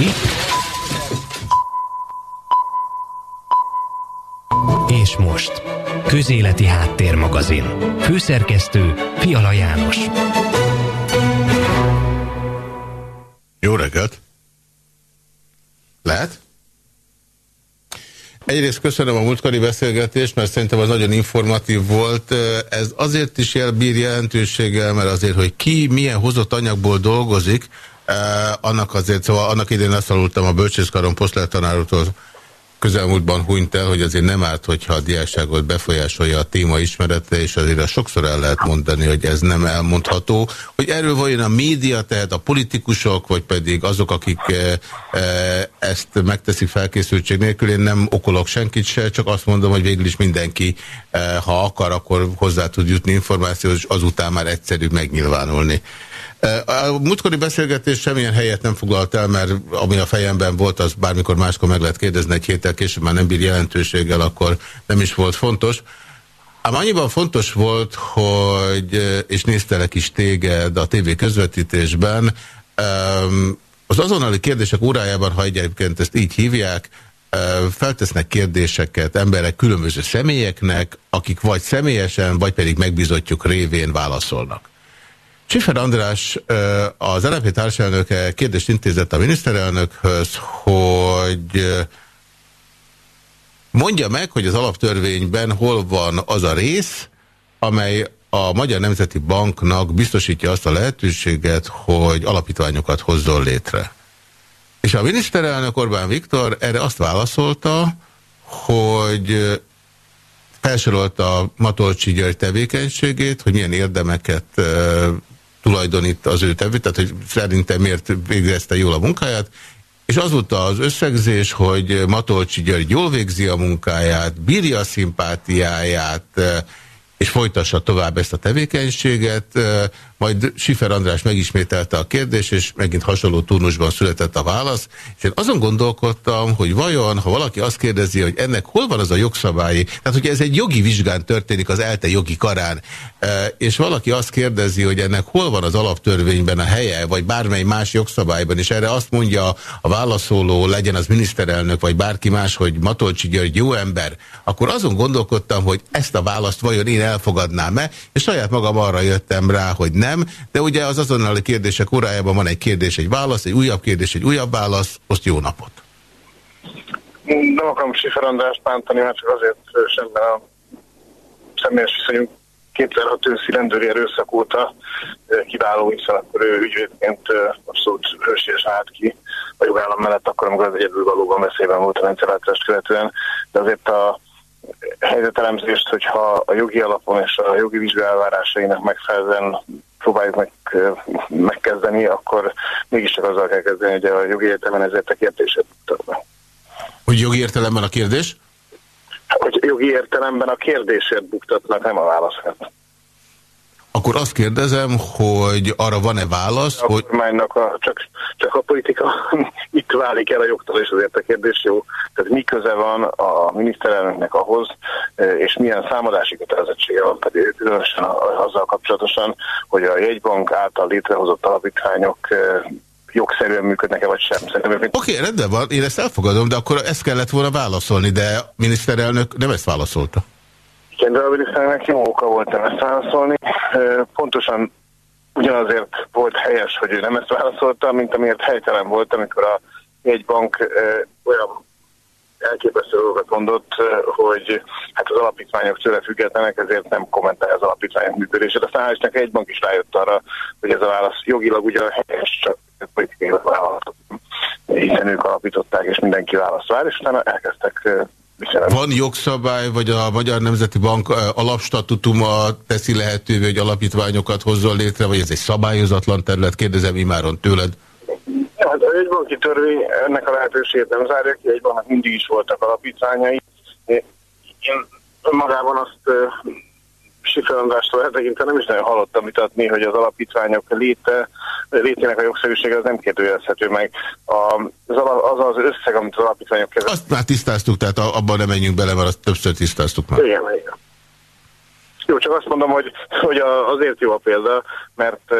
Itt. És most. Közéleti Háttérmagazin. Főszerkesztő Fiala János. Jó reggelt! Lehet? Egyrészt köszönöm a múltkori beszélgetést, mert szerintem az nagyon informatív volt. Ez azért is bír jelentőséggel, mert azért, hogy ki milyen hozott anyagból dolgozik, annak azért, szóval annak idén azt a bölcsészkaron posztlertanárútól, közelmúltban hunyt el, hogy azért nem árt, hogyha a diákságot befolyásolja a téma ismerete, és azért a sokszor el lehet mondani, hogy ez nem elmondható. Hogy erről vajon a média, tehát a politikusok, vagy pedig azok, akik e, e, ezt megteszik felkészültség nélkül, én nem okolok senkit se, csak azt mondom, hogy végül is mindenki, ha akar, akkor hozzá tud jutni információhoz, és azután már egyszerű megnyilvánulni. A múltkori beszélgetés semmilyen helyet nem foglalt el, mert ami a fejemben volt, az bármikor máskor meg lehet kérdezni, egy héttel később már nem bír jelentőséggel, akkor nem is volt fontos. Ám annyiban fontos volt, hogy, és néztelek is téged a tévé közvetítésben, az azonnali kérdések órájában, ha egyébként ezt így hívják, feltesznek kérdéseket emberek különböző személyeknek, akik vagy személyesen, vagy pedig megbizotjuk révén válaszolnak. Csifer András, az LNP társelnöke kérdést intézett a miniszterelnökhöz, hogy mondja meg, hogy az alaptörvényben hol van az a rész, amely a Magyar Nemzeti Banknak biztosítja azt a lehetőséget, hogy alapítványokat hozzon létre. És a miniszterelnök Orbán Viktor erre azt válaszolta, hogy felsorolta Matolcsi György tevékenységét, hogy milyen érdemeket tulajdonít az ő tevő, tehát hogy szerintem miért végezte jól a munkáját, és az volt az összegzés, hogy Matolcsi György jól végzi a munkáját, bírja a szimpátiáját, és folytassa tovább ezt a tevékenységet. Majd Sifer András megismételte a kérdést, és megint hasonló turnusban született a válasz. És én azon gondolkodtam, hogy vajon, ha valaki azt kérdezi, hogy ennek hol van az a jogszabályi, tehát hogyha ez egy jogi vizsgán történik az ELTE jogi karán, és valaki azt kérdezi, hogy ennek hol van az alaptörvényben a helye, vagy bármely más jogszabályban, és erre azt mondja a válaszoló, legyen az miniszterelnök, vagy bárki más, hogy Matolcsi György jó ember, akkor azon gondolkodtam, hogy ezt a választ vajon én elfogadnám-e, és saját magam arra jöttem rá, hogy nem, de ugye az azonnali kérdések órájában van egy kérdés, egy válasz, egy újabb kérdés, egy újabb válasz, azt jó napot! Nem akarom Sifer Andrást bántani, mert csak azért semben a személyes viszonyunk 2006 őszi rendőri erőszak óta kiváló, hiszen akkor ő ügyvédként abszolút hősies állt ki a jogállam mellett, akkor amikor az egyedül valóban veszélyben volt a rendszerváltást követően, de azért a helyzetelemzést, hogyha a jogi alapon és a jogi vizsgálvárásainak megfelelően próbáljuk meg, megkezdeni, akkor mégiscsak azzal kell kezdeni, hogy a jogi értelemben ezért a kérdését Hogy jogi értelemben a kérdés? Hogy jogi értelemben a kérdésért buktatnak, nem a válaszokat. Akkor azt kérdezem, hogy arra van-e válasz, a hogy... A, csak, csak a politika mit válik el a jogtól, és azért a kérdés jó. Tehát mi köze van a miniszterelnöknek ahhoz, és milyen számadási kötelezettsége van pedig különösen azzal kapcsolatosan, hogy a jegybank által létrehozott alapítványok jogszerűen működnek-e vagy sem. Oké, okay, rendben van, én ezt elfogadom, de akkor ezt kellett volna válaszolni, de a miniszterelnök nem ezt válaszolta. Miniszterelnök jó oka volt ezt válaszolni. Pontosan ugyanazért volt helyes, hogy ő nem ezt válaszolta, mint amiért helytelen volt, amikor a bank olyan elképesztő dolgokat mondott, hogy hát az alapítványok tőle függetlenek, ezért nem kommentálja az alapítványok működését. Aztán hál' egy bank is rájött arra, hogy ez a válasz jogilag ugyan helyes, csak politikai válasz, hiszen ők alapították, és mindenki választ vár, és utána elkezdtek van jogszabály, vagy a Magyar Nemzeti Bank alapstatutuma teszi lehetővé, hogy alapítványokat hozzon létre, vagy ez egy szabályozatlan terület? Kérdezem imáron tőled. Hát a jegybanki törvény ennek a lehetőségét nem zárja ki, egy banknak mindig is voltak alapítványai. Én magában azt Sifer Andrástól eltekintve nem is nagyon hallottam vitatni, hogy az alapítványok léte, létének a jogszerűsége az nem kérdőjelezhető meg. A, az, az az összeg, amit az alapítványok kezdett. Azt már tisztáztuk, tehát abban nem menjünk bele, mert azt többször tisztáztuk már. Igen, igen. Jó, csak azt mondom, hogy, hogy azért jó a példa, mert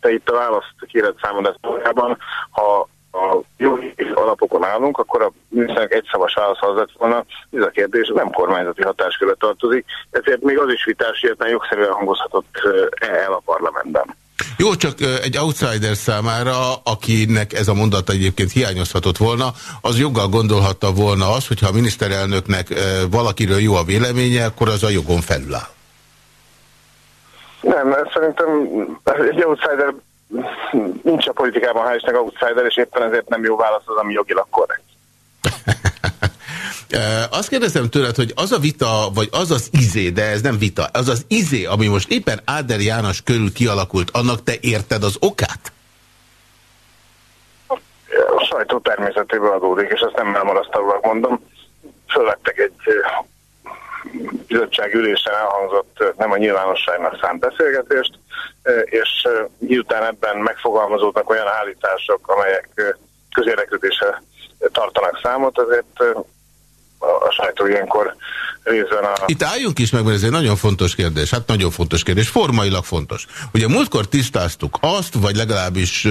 te itt a választ kéred számodásban, ha a jogi alapokon állunk, akkor a miniszternek egy szavas válasz az lett volna, ez a kérdés nem kormányzati hatáskörbe tartozik, ezért még az is vitás, hogy jogszerűen hangozhatott el a parlamentben. Jó, csak egy outsider számára, akinek ez a mondata egyébként hiányozhatott volna, az joggal gondolhatta volna az, hogyha a miniszterelnöknek valakiről jó a véleménye, akkor az a jogon felül áll. Nem, szerintem egy outsider nincs a politikában hál' outsider, és éppen ezért nem jó válasz az, ami jogilag korrekt. Azt kérdezem tőled, hogy az a vita, vagy az az izé, de ez nem vita, az az izé, ami most éppen Áder János körül kialakult, annak te érted az okát? A sajtó természetéből adódik, és ezt nem elmarasztalóak mondom. Fölvettek egy bizottságülésen elhangzott nem a nyilvánosságnak szánt beszélgetést, és miután ebben megfogalmazódnak olyan állítások, amelyek közérdekülésre tartanak számot, ezért a sajtó ilyenkor részben a... Itt álljunk is meg, mert ez egy nagyon fontos kérdés. Hát nagyon fontos kérdés, formailag fontos. Ugye múltkor tisztáztuk azt, vagy legalábbis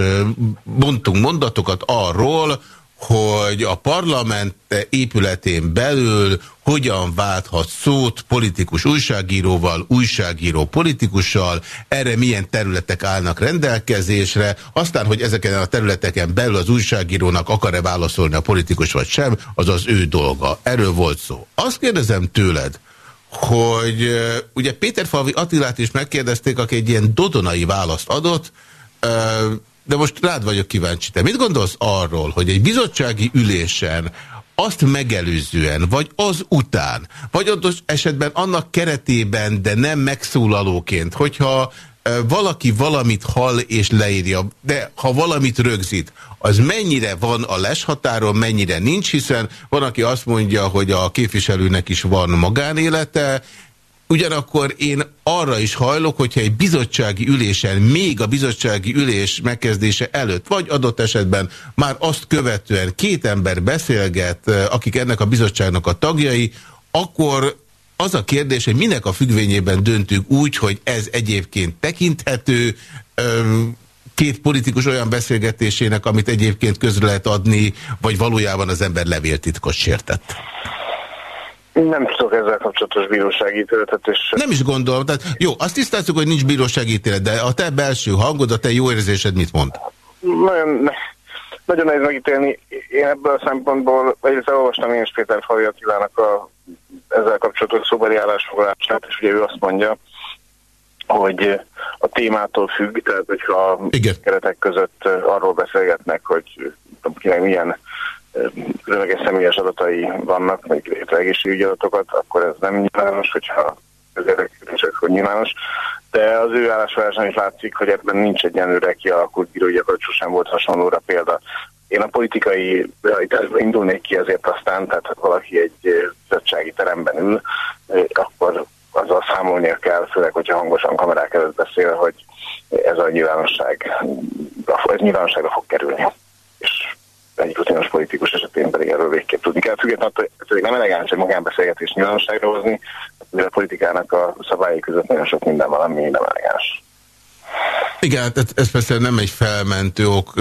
mondtunk mondatokat arról, hogy a parlament épületén belül hogyan válthat szót politikus újságíróval, újságíró politikussal, erre milyen területek állnak rendelkezésre, aztán, hogy ezeken a területeken belül az újságírónak akar-e válaszolni a politikus vagy sem, az az ő dolga. Erről volt szó. Azt kérdezem tőled, hogy ugye Péter Falvi Attilát is megkérdezték, aki egy ilyen dodonai választ adott, de most rád vagyok kíváncsi. Te mit gondolsz arról, hogy egy bizottsági ülésen azt megelőzően, vagy az után, vagy adott esetben annak keretében, de nem megszólalóként, hogyha valaki valamit hall és leírja, de ha valamit rögzít, az mennyire van a leshatáron, mennyire nincs, hiszen van, aki azt mondja, hogy a képviselőnek is van magánélete, Ugyanakkor én arra is hajlok, hogyha egy bizottsági ülésen, még a bizottsági ülés megkezdése előtt, vagy adott esetben már azt követően két ember beszélget, akik ennek a bizottságnak a tagjai, akkor az a kérdés, hogy minek a függvényében döntünk úgy, hogy ez egyébként tekinthető, két politikus olyan beszélgetésének, amit egyébként közre lehet adni, vagy valójában az ember levéltitkot sértett. Nem tudok ezzel kapcsolatos bírósági ítéletet. És... Nem is gondolom. Tehát, jó, azt tisztáztuk, hogy nincs bírósági ítélet, de a te belső hangod, a te jó érzésed mit mond? Nagyon, nagyon nehéz megítélni. Én ebből a szempontból, egyrészt elolvastam én is Péter Fali Attilának a, ezzel kapcsolatos szóbeli állásfoglalását, és ugye ő azt mondja, hogy a témától függ, tehát hogyha Igen. keretek között arról beszélgetnek, hogy kinek milyen különleges személyes adatai vannak, még létre egészségügyi adatokat, akkor ez nem nyilvános, hogyha közérdeklődések, hogy nyilvános. De az ő állásfoglalásán is látszik, hogy ebben nincs egyenlőre kialakult bírói gyakorlat, sosem volt hasonlóra példa. Én a politikai realitásban indulnék ki ezért aztán, tehát ha valaki egy bizottsági teremben ül, akkor azzal számolnia kell, főleg, hogyha hangosan kamerák előtt beszél, hogy ez a nyilvánosság, ez nyilvánosságra fog kerülni. És egy rutinos politikus esetén pedig erről végképp tudni kell. Függetlenül attól, nem elegáns egy magánbeszélgetés nyilvánosságra hozni, mert a politikának a szabályai között nagyon sok minden van, nem elegáns. Igen, ez, ez persze nem egy felmentő ok.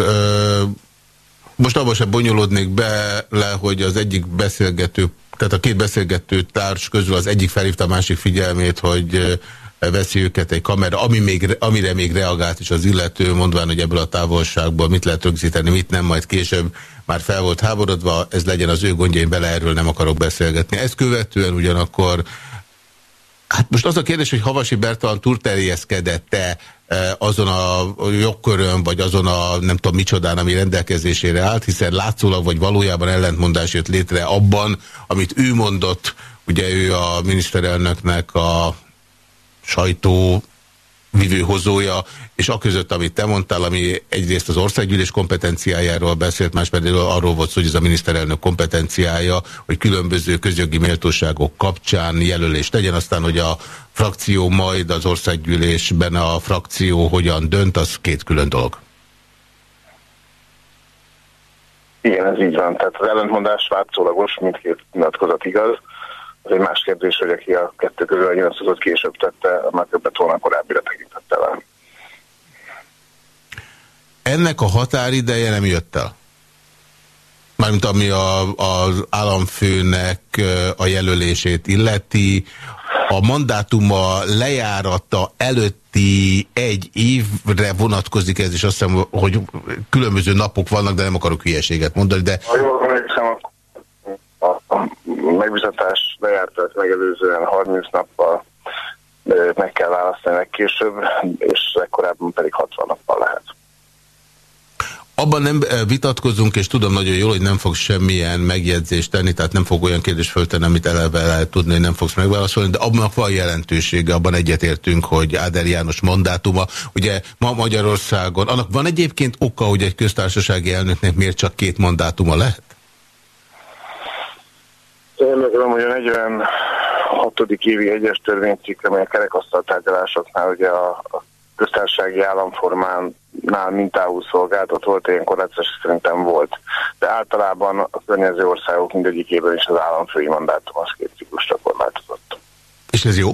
Most abban sem bonyolódnék be le, hogy az egyik beszélgető, tehát a két beszélgető társ közül az egyik felhívta a másik figyelmét, hogy veszi őket egy kamera, ami még, amire még reagált is az illető, mondván, hogy ebből a távolságból mit lehet rögzíteni, mit nem, majd később már fel volt háborodva, ez legyen az ő gondja, én bele erről nem akarok beszélgetni. Ezt követően ugyanakkor Hát most az a kérdés, hogy Havasi Bertalan túlterjeszkedett-e azon a jogkörön, vagy azon a nem tudom micsodán, ami rendelkezésére állt, hiszen látszólag vagy valójában ellentmondás jött létre abban, amit ő mondott, ugye ő a miniszterelnöknek a sajtó vivőhozója, és a között, amit te mondtál, ami egyrészt az országgyűlés kompetenciájáról beszélt, más pedig arról volt szó, hogy ez a miniszterelnök kompetenciája, hogy különböző közjogi méltóságok kapcsán jelölést tegyen, aztán, hogy a frakció majd az országgyűlésben a frakció hogyan dönt, az két külön dolog. Igen, ez így van. Tehát az ellentmondás látszólagos, mindkét nyilatkozat igaz. Az egy más kérdés, hogy aki a kettő közül a nyilatkozatot később tette, már többet volna korábbira tekintette el. Ennek a határideje nem jött el? Mármint ami a, az államfőnek a jelölését illeti, a mandátuma lejárata előtti egy évre vonatkozik ez, és azt hiszem, hogy különböző napok vannak, de nem akarok hülyeséget mondani, de... Ha jól emlékszem, megbizatás lejártat megelőzően 30 nappal meg kell választani legkésőbb, és legkorábban pedig 60 nappal lehet. Abban nem vitatkozunk, és tudom nagyon jól, hogy nem fog semmilyen megjegyzést tenni, tehát nem fog olyan kérdést föltenni, amit eleve lehet tudni, hogy nem fogsz megválaszolni, de abban van jelentősége, abban egyetértünk, hogy Áder János mandátuma, ugye ma Magyarországon, annak van egyébként oka, hogy egy köztársasági elnöknek miért csak két mandátuma lehet? Én hogy a 46. évi egyes törvénycikk, amely a kerekasztal tárgyalásoknál ugye a, a köztársasági államformánál mintául szolgált, ott volt ilyen korlátos, szerintem volt. De általában a környező országok mindegyikében is az államfői mandátum az két ciklusra korlátozott. És ez jó?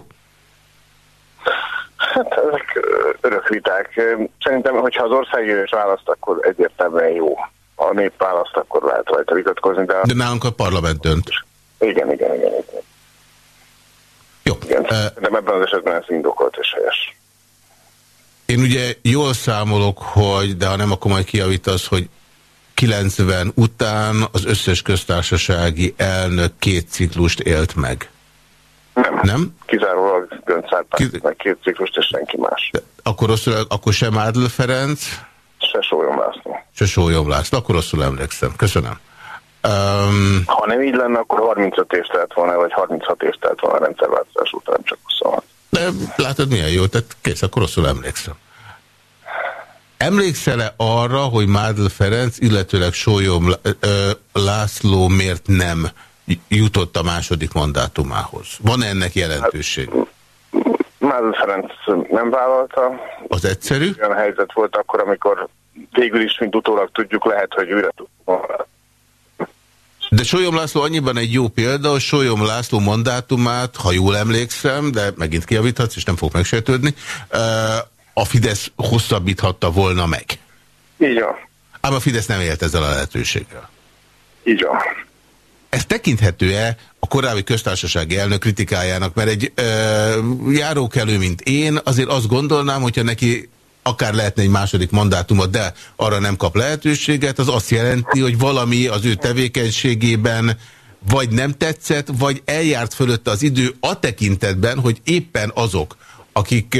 Hát ezek örök viták. Szerintem, hogyha az országgyűlés választ, akkor egyértelműen jó. A nép választ, akkor lehet rajta vitatkozni. De, de nálunk a parlament dönt. Igen, igen, igen. igen. Jó. Igen, de ebben az esetben ez indokolt és helyes. Én ugye jól számolok, hogy, de ha nem, akkor majd kiavítasz, hogy 90 után az összes köztársasági elnök két ciklust élt meg. Nem. Nem? Kizárólag Göncárpát, Kiz... meg két ciklust, és senki más. De akkor, rosszul, akkor sem Ádl Ferenc? Se Sólyom László. Se Sólyom László. Akkor rosszul emlékszem. Köszönöm. Um, ha nem így lenne, akkor 35 év telt volna, vagy 36 év telt volna a rendszerváltozás után, csak 26. De látod, milyen jó, tehát kész, akkor rosszul emlékszem. Emlékszel-e arra, hogy Mádl Ferenc, illetőleg Sólyom László miért nem jutott a második mandátumához? Van -e ennek jelentőség? Hát, Mádl Ferenc nem vállalta. Az egyszerű? Olyan helyzet volt akkor, amikor végül is, mint utólag tudjuk, lehet, hogy újra tudjuk de Solyom László annyiban egy jó példa, hogy Solyom László mandátumát, ha jól emlékszem, de megint kiavíthatsz, és nem fog megsértődni, a Fidesz hosszabbíthatta volna meg. Így van. Ám a Fidesz nem élt ezzel a lehetőséggel. Így van. Ez tekinthető-e a korábbi köztársasági elnök kritikájának? Mert egy ö, járókelő, mint én, azért azt gondolnám, hogyha neki akár lehetne egy második mandátumot, de arra nem kap lehetőséget, az azt jelenti, hogy valami az ő tevékenységében vagy nem tetszett, vagy eljárt fölötte az idő a tekintetben, hogy éppen azok, akik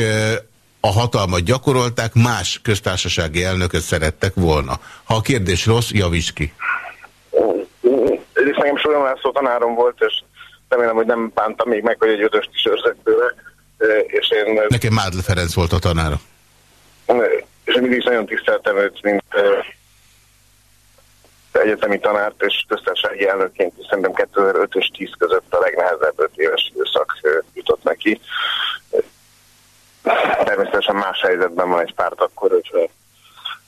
a hatalmat gyakorolták, más köztársasági elnököt szerettek volna. Ha a kérdés rossz, javíts ki. Egyrészt nekem Solyom László tanárom volt, és remélem, hogy nem bántam még meg, hogy egy ötöst is őrzek tőle. És én... Nekem Mádl Ferenc volt a tanára és mindig is nagyon tiszteltem őt, mint egyetemi tanárt és köztársasági elnökként, és szerintem 2005 és 10 között a legnehezebb 5 éves időszak jutott neki. Természetesen más helyzetben van egy párt akkor, hogyha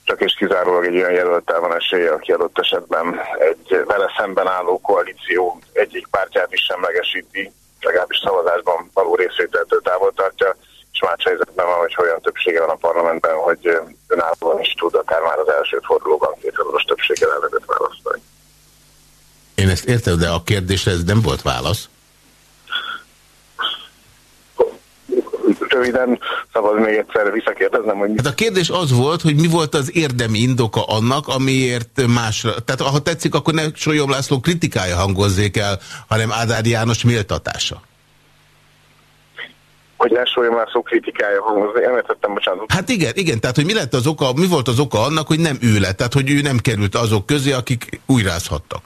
csak és kizárólag egy olyan jelöltel van esélye, aki adott esetben egy vele szemben álló koalíció egyik pártját is semlegesíti, legalábbis szavazásban való részvételtől távol tartja és más helyzetben van, hogy olyan többsége van a parlamentben, hogy önállóan is tud akár már az első fordulóban kétszeroros többséggel elvezetett választani. Én ezt értem, de a kérdésre ez nem volt válasz. Röviden szabad még egyszer visszakérdeznem, hogy... Hát a kérdés az volt, hogy mi volt az érdemi indoka annak, amiért másra... Tehát ha tetszik, akkor ne Solyom László kritikája hangozzék el, hanem Ádár János méltatása hogy László már szó kritikája hangozni. Nem értettem, bocsánat. Hát igen, igen, tehát hogy mi lett az oka, mi volt az oka annak, hogy nem ő lett, tehát hogy ő nem került azok közé, akik újrázhattak?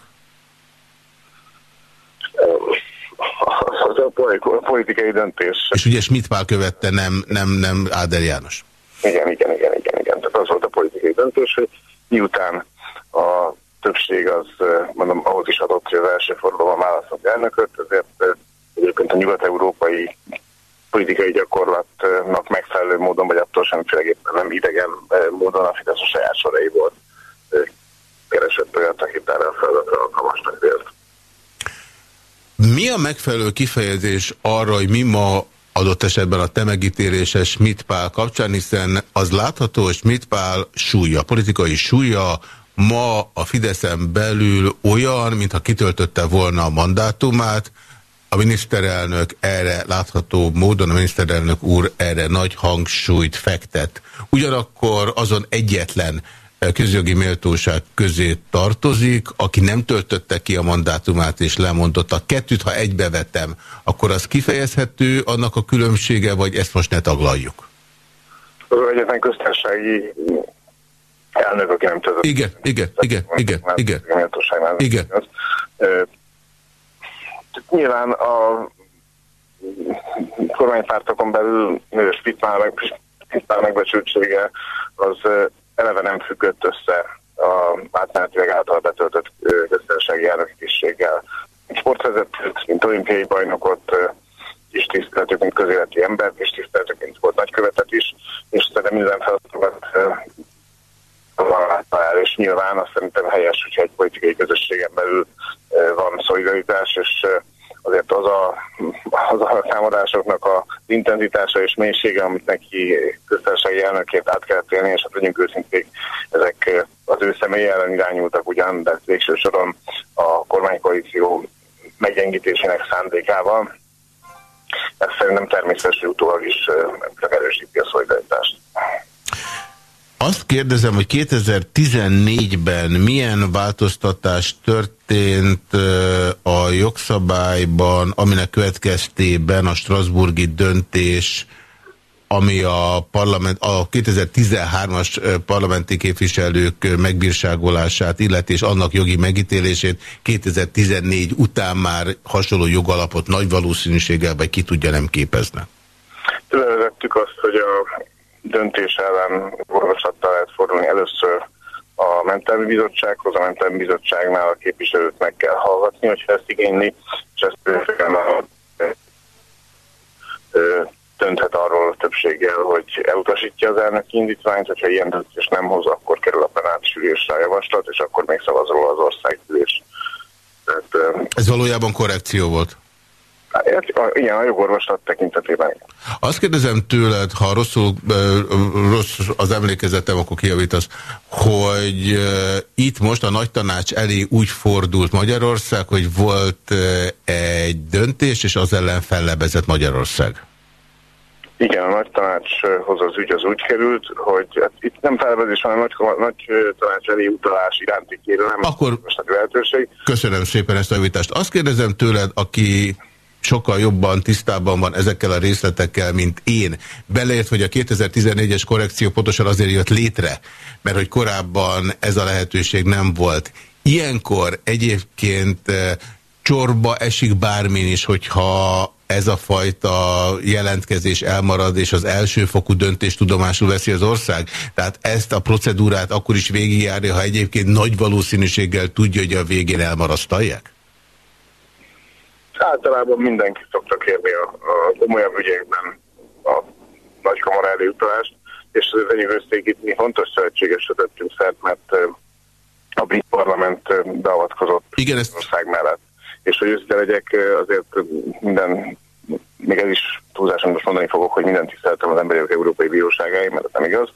Az a politikai döntés. És ugye Schmidt Pál követte, nem, nem, nem Áder János. Igen, igen, igen, igen, igen. Tehát az volt a politikai döntés, hogy miután a többség az, mondom, ahhoz is adott, hogy az első fordulóban választott elnököt, ezért egyébként a nyugat-európai politikai gyakorlatnak megfelelő módon, vagy attól semmiféleképpen nem idegen módon a Fidesz a saját soraiból keresett olyat, akit erre a feladatra alkalmasnak vélt. Mi a megfelelő kifejezés arra, hogy mi ma adott esetben a te megítélése Schmidt Pál kapcsán, hiszen az látható, hogy Schmidt Pál súlya, politikai súlya ma a Fideszen belül olyan, mintha kitöltötte volna a mandátumát, a miniszterelnök erre látható módon, a miniszterelnök úr erre nagy hangsúlyt fektet. Ugyanakkor azon egyetlen közjogi méltóság közé tartozik, aki nem töltötte ki a mandátumát és lemondott. A kettőt, ha egybevetem, akkor az kifejezhető annak a különbsége, vagy ezt most ne taglaljuk? Az egyetlen köztársasági elnök, aki nem töltött. Igen, igen, igen, igen, igen. Igen. Nyilván a kormánypártokon belül Spitmár meg, megbecsültsége az eleve nem függött össze a átmenetileg által betöltött köztársasági elnöktisztséggel. Sportvezetőt, mint olimpiai bajnokot is tiszteltük, mint közéleti embert, és tiszteltük, mint volt nagykövetet is, és szerintem minden feladatokat el, és nyilván azt szerintem helyes, hogyha egy politikai közösségen belül van szolidaritás, és azért az a, az a támadásoknak az intenzitása és mélysége, amit neki köztársasági elnökét át kell élni, és hát legyünk őszinték, ezek az ő személy ellen irányultak ugyan, de végső soron a kormánykoalíció meggyengítésének szándékával. Ez szerintem természetesen utólag is csak erősíti a szolidaritást. Azt kérdezem, hogy 2014-ben milyen változtatás történt a jogszabályban, aminek következtében a Strasburgi döntés, ami a, parlament, a 2013-as parlamenti képviselők megbírságolását illeti, és annak jogi megítélését 2014 után már hasonló jogalapot nagy valószínűséggel, vagy ki tudja nem képezne. Tulajdonvettük azt, hogy a döntés ellen orvoslattal lehet fordulni először a mentelmi bizottsághoz, a mentelmi bizottságnál a képviselőt meg kell hallgatni, hogyha ezt igényli, és ezt dönthet arról a többséggel, hogy elutasítja az elnöki indítványt, hogyha ilyen döntés nem hoz, akkor kerül a plenáris ülésre a javaslat, és akkor még szavaz róla az országgyűlés. Ez valójában korrekció volt? Igen, a jogorvoslat tekintetében. Azt kérdezem tőled, ha rosszul, rossz az emlékezetem, akkor kijavítasz, hogy itt most a nagy tanács elé úgy fordult Magyarország, hogy volt egy döntés, és az ellen fellebezett Magyarország. Igen, a nagy tanácshoz az ügy az úgy került, hogy hát itt nem felvezés, hanem nagy, nagy tanács elé utalás iránti kérelem. Akkor lehetőség. köszönöm szépen ezt a javítást. Azt kérdezem tőled, aki sokkal jobban tisztában van ezekkel a részletekkel, mint én. Beleért, hogy a 2014-es korrekció pontosan azért jött létre, mert hogy korábban ez a lehetőség nem volt. Ilyenkor egyébként eh, csorba esik bármin is, hogyha ez a fajta jelentkezés elmarad, és az elsőfokú döntés tudomásul veszi az ország? Tehát ezt a procedúrát akkor is végigjárja, ha egyébként nagy valószínűséggel tudja, hogy a végén elmarasztalják? Általában mindenki szokta kérni a, a komolyabb ügyekben a nagykamara elé utalást, és az enyhőzték itt mi fontos szövetségesre tettünk szert, mert a brit parlament beavatkozott Igen, ezt... ország mellett. És hogy őszinte legyek, azért minden még ez is túlzáson most mondani fogok, hogy minden tiszteltem az Emberi Jogok Európai Bíróságáig, mert ez nem igaz,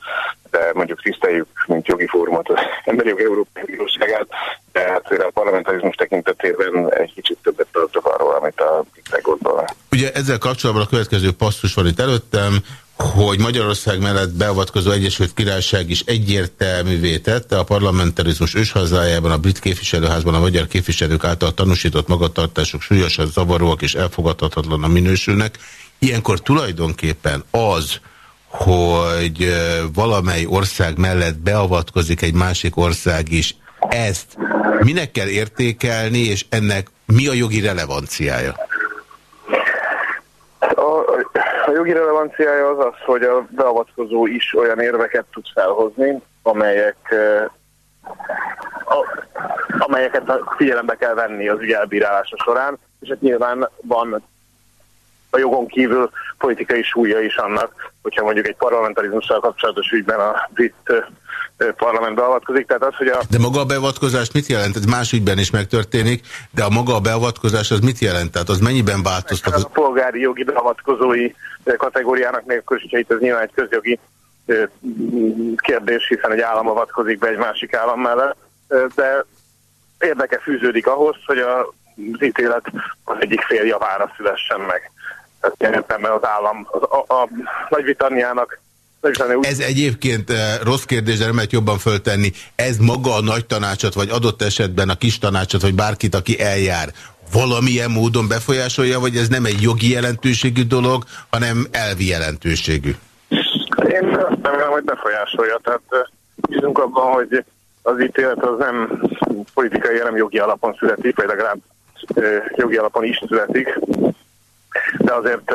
de mondjuk tiszteljük, mint jogi fórumot az Emberi Jogok Európai Bíróságát, de hát a parlamentarizmus tekintetében egy kicsit többet tartok arról, amit a tisztek gondolnak. Ugye ezzel kapcsolatban a következő passzus van itt előttem, hogy Magyarország mellett beavatkozó Egyesült Királyság is egyértelművé tette a parlamentarizmus őshazájában, a brit képviselőházban a magyar képviselők által tanúsított magatartások súlyosan zavaróak és elfogadhatatlan a minősülnek. Ilyenkor tulajdonképpen az, hogy valamely ország mellett beavatkozik egy másik ország is, ezt minek kell értékelni, és ennek mi a jogi relevanciája? Jogi relevanciája az az, hogy a beavatkozó is olyan érveket tud felhozni, amelyek a, amelyeket figyelembe kell venni az ügy elbírálása során, és hát nyilván van a jogon kívül politikai súlya is annak, hogyha mondjuk egy parlamentarizmussal kapcsolatos ügyben a brit parlament beavatkozik. Tehát az, hogy a... De maga a beavatkozás mit jelent? Ez más ügyben is megtörténik, de a maga a beavatkozás az mit jelent? Tehát az mennyiben változtat? A polgári jogi beavatkozói kategóriának nélkül, hogyha itt ez nyilván egy közjogi kérdés, hiszen egy állam avatkozik be egy másik állam mellett, de érdeke fűződik ahhoz, hogy a az ítélet az egyik fél javára szülessen meg. Tehát ilyen az állam, a, a, a Nagy-Britanniának ez egyébként rossz kérdés, de nem jobban föltenni. Ez maga a nagy tanácsot, vagy adott esetben a kis tanácsot, vagy bárkit, aki eljár, valamilyen módon befolyásolja, vagy ez nem egy jogi jelentőségű dolog, hanem elvi jelentőségű? Én azt remélem, hogy befolyásolja. Tehát bízunk abban, hogy az ítélet az nem politikai, nem jogi alapon születik, vagy legalább jogi alapon is születik, de azért,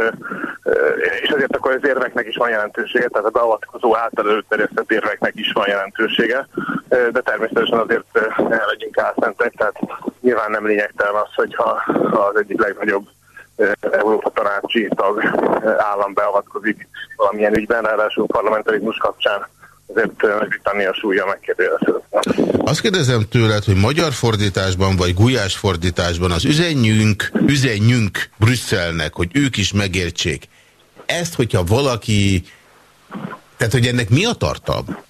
és azért akkor az érveknek is van jelentősége, tehát a beavatkozó által előterjesztett érveknek is van jelentősége, de természetesen azért ne legyünk álszentek, tehát nyilván nem lényegtelen az, hogyha az egyik legnagyobb Európa tanácsi tag állam beavatkozik valamilyen ügyben, ráadásul parlamentarizmus kapcsán azért Nagy-Britannia súlya megkérdőjeleződött. Azt kérdezem tőled, hogy magyar fordításban vagy gulyás fordításban az üzenjünk, üzenjünk Brüsszelnek, hogy ők is megértsék. Ezt, hogyha valaki... Tehát, hogy ennek mi a tartalma?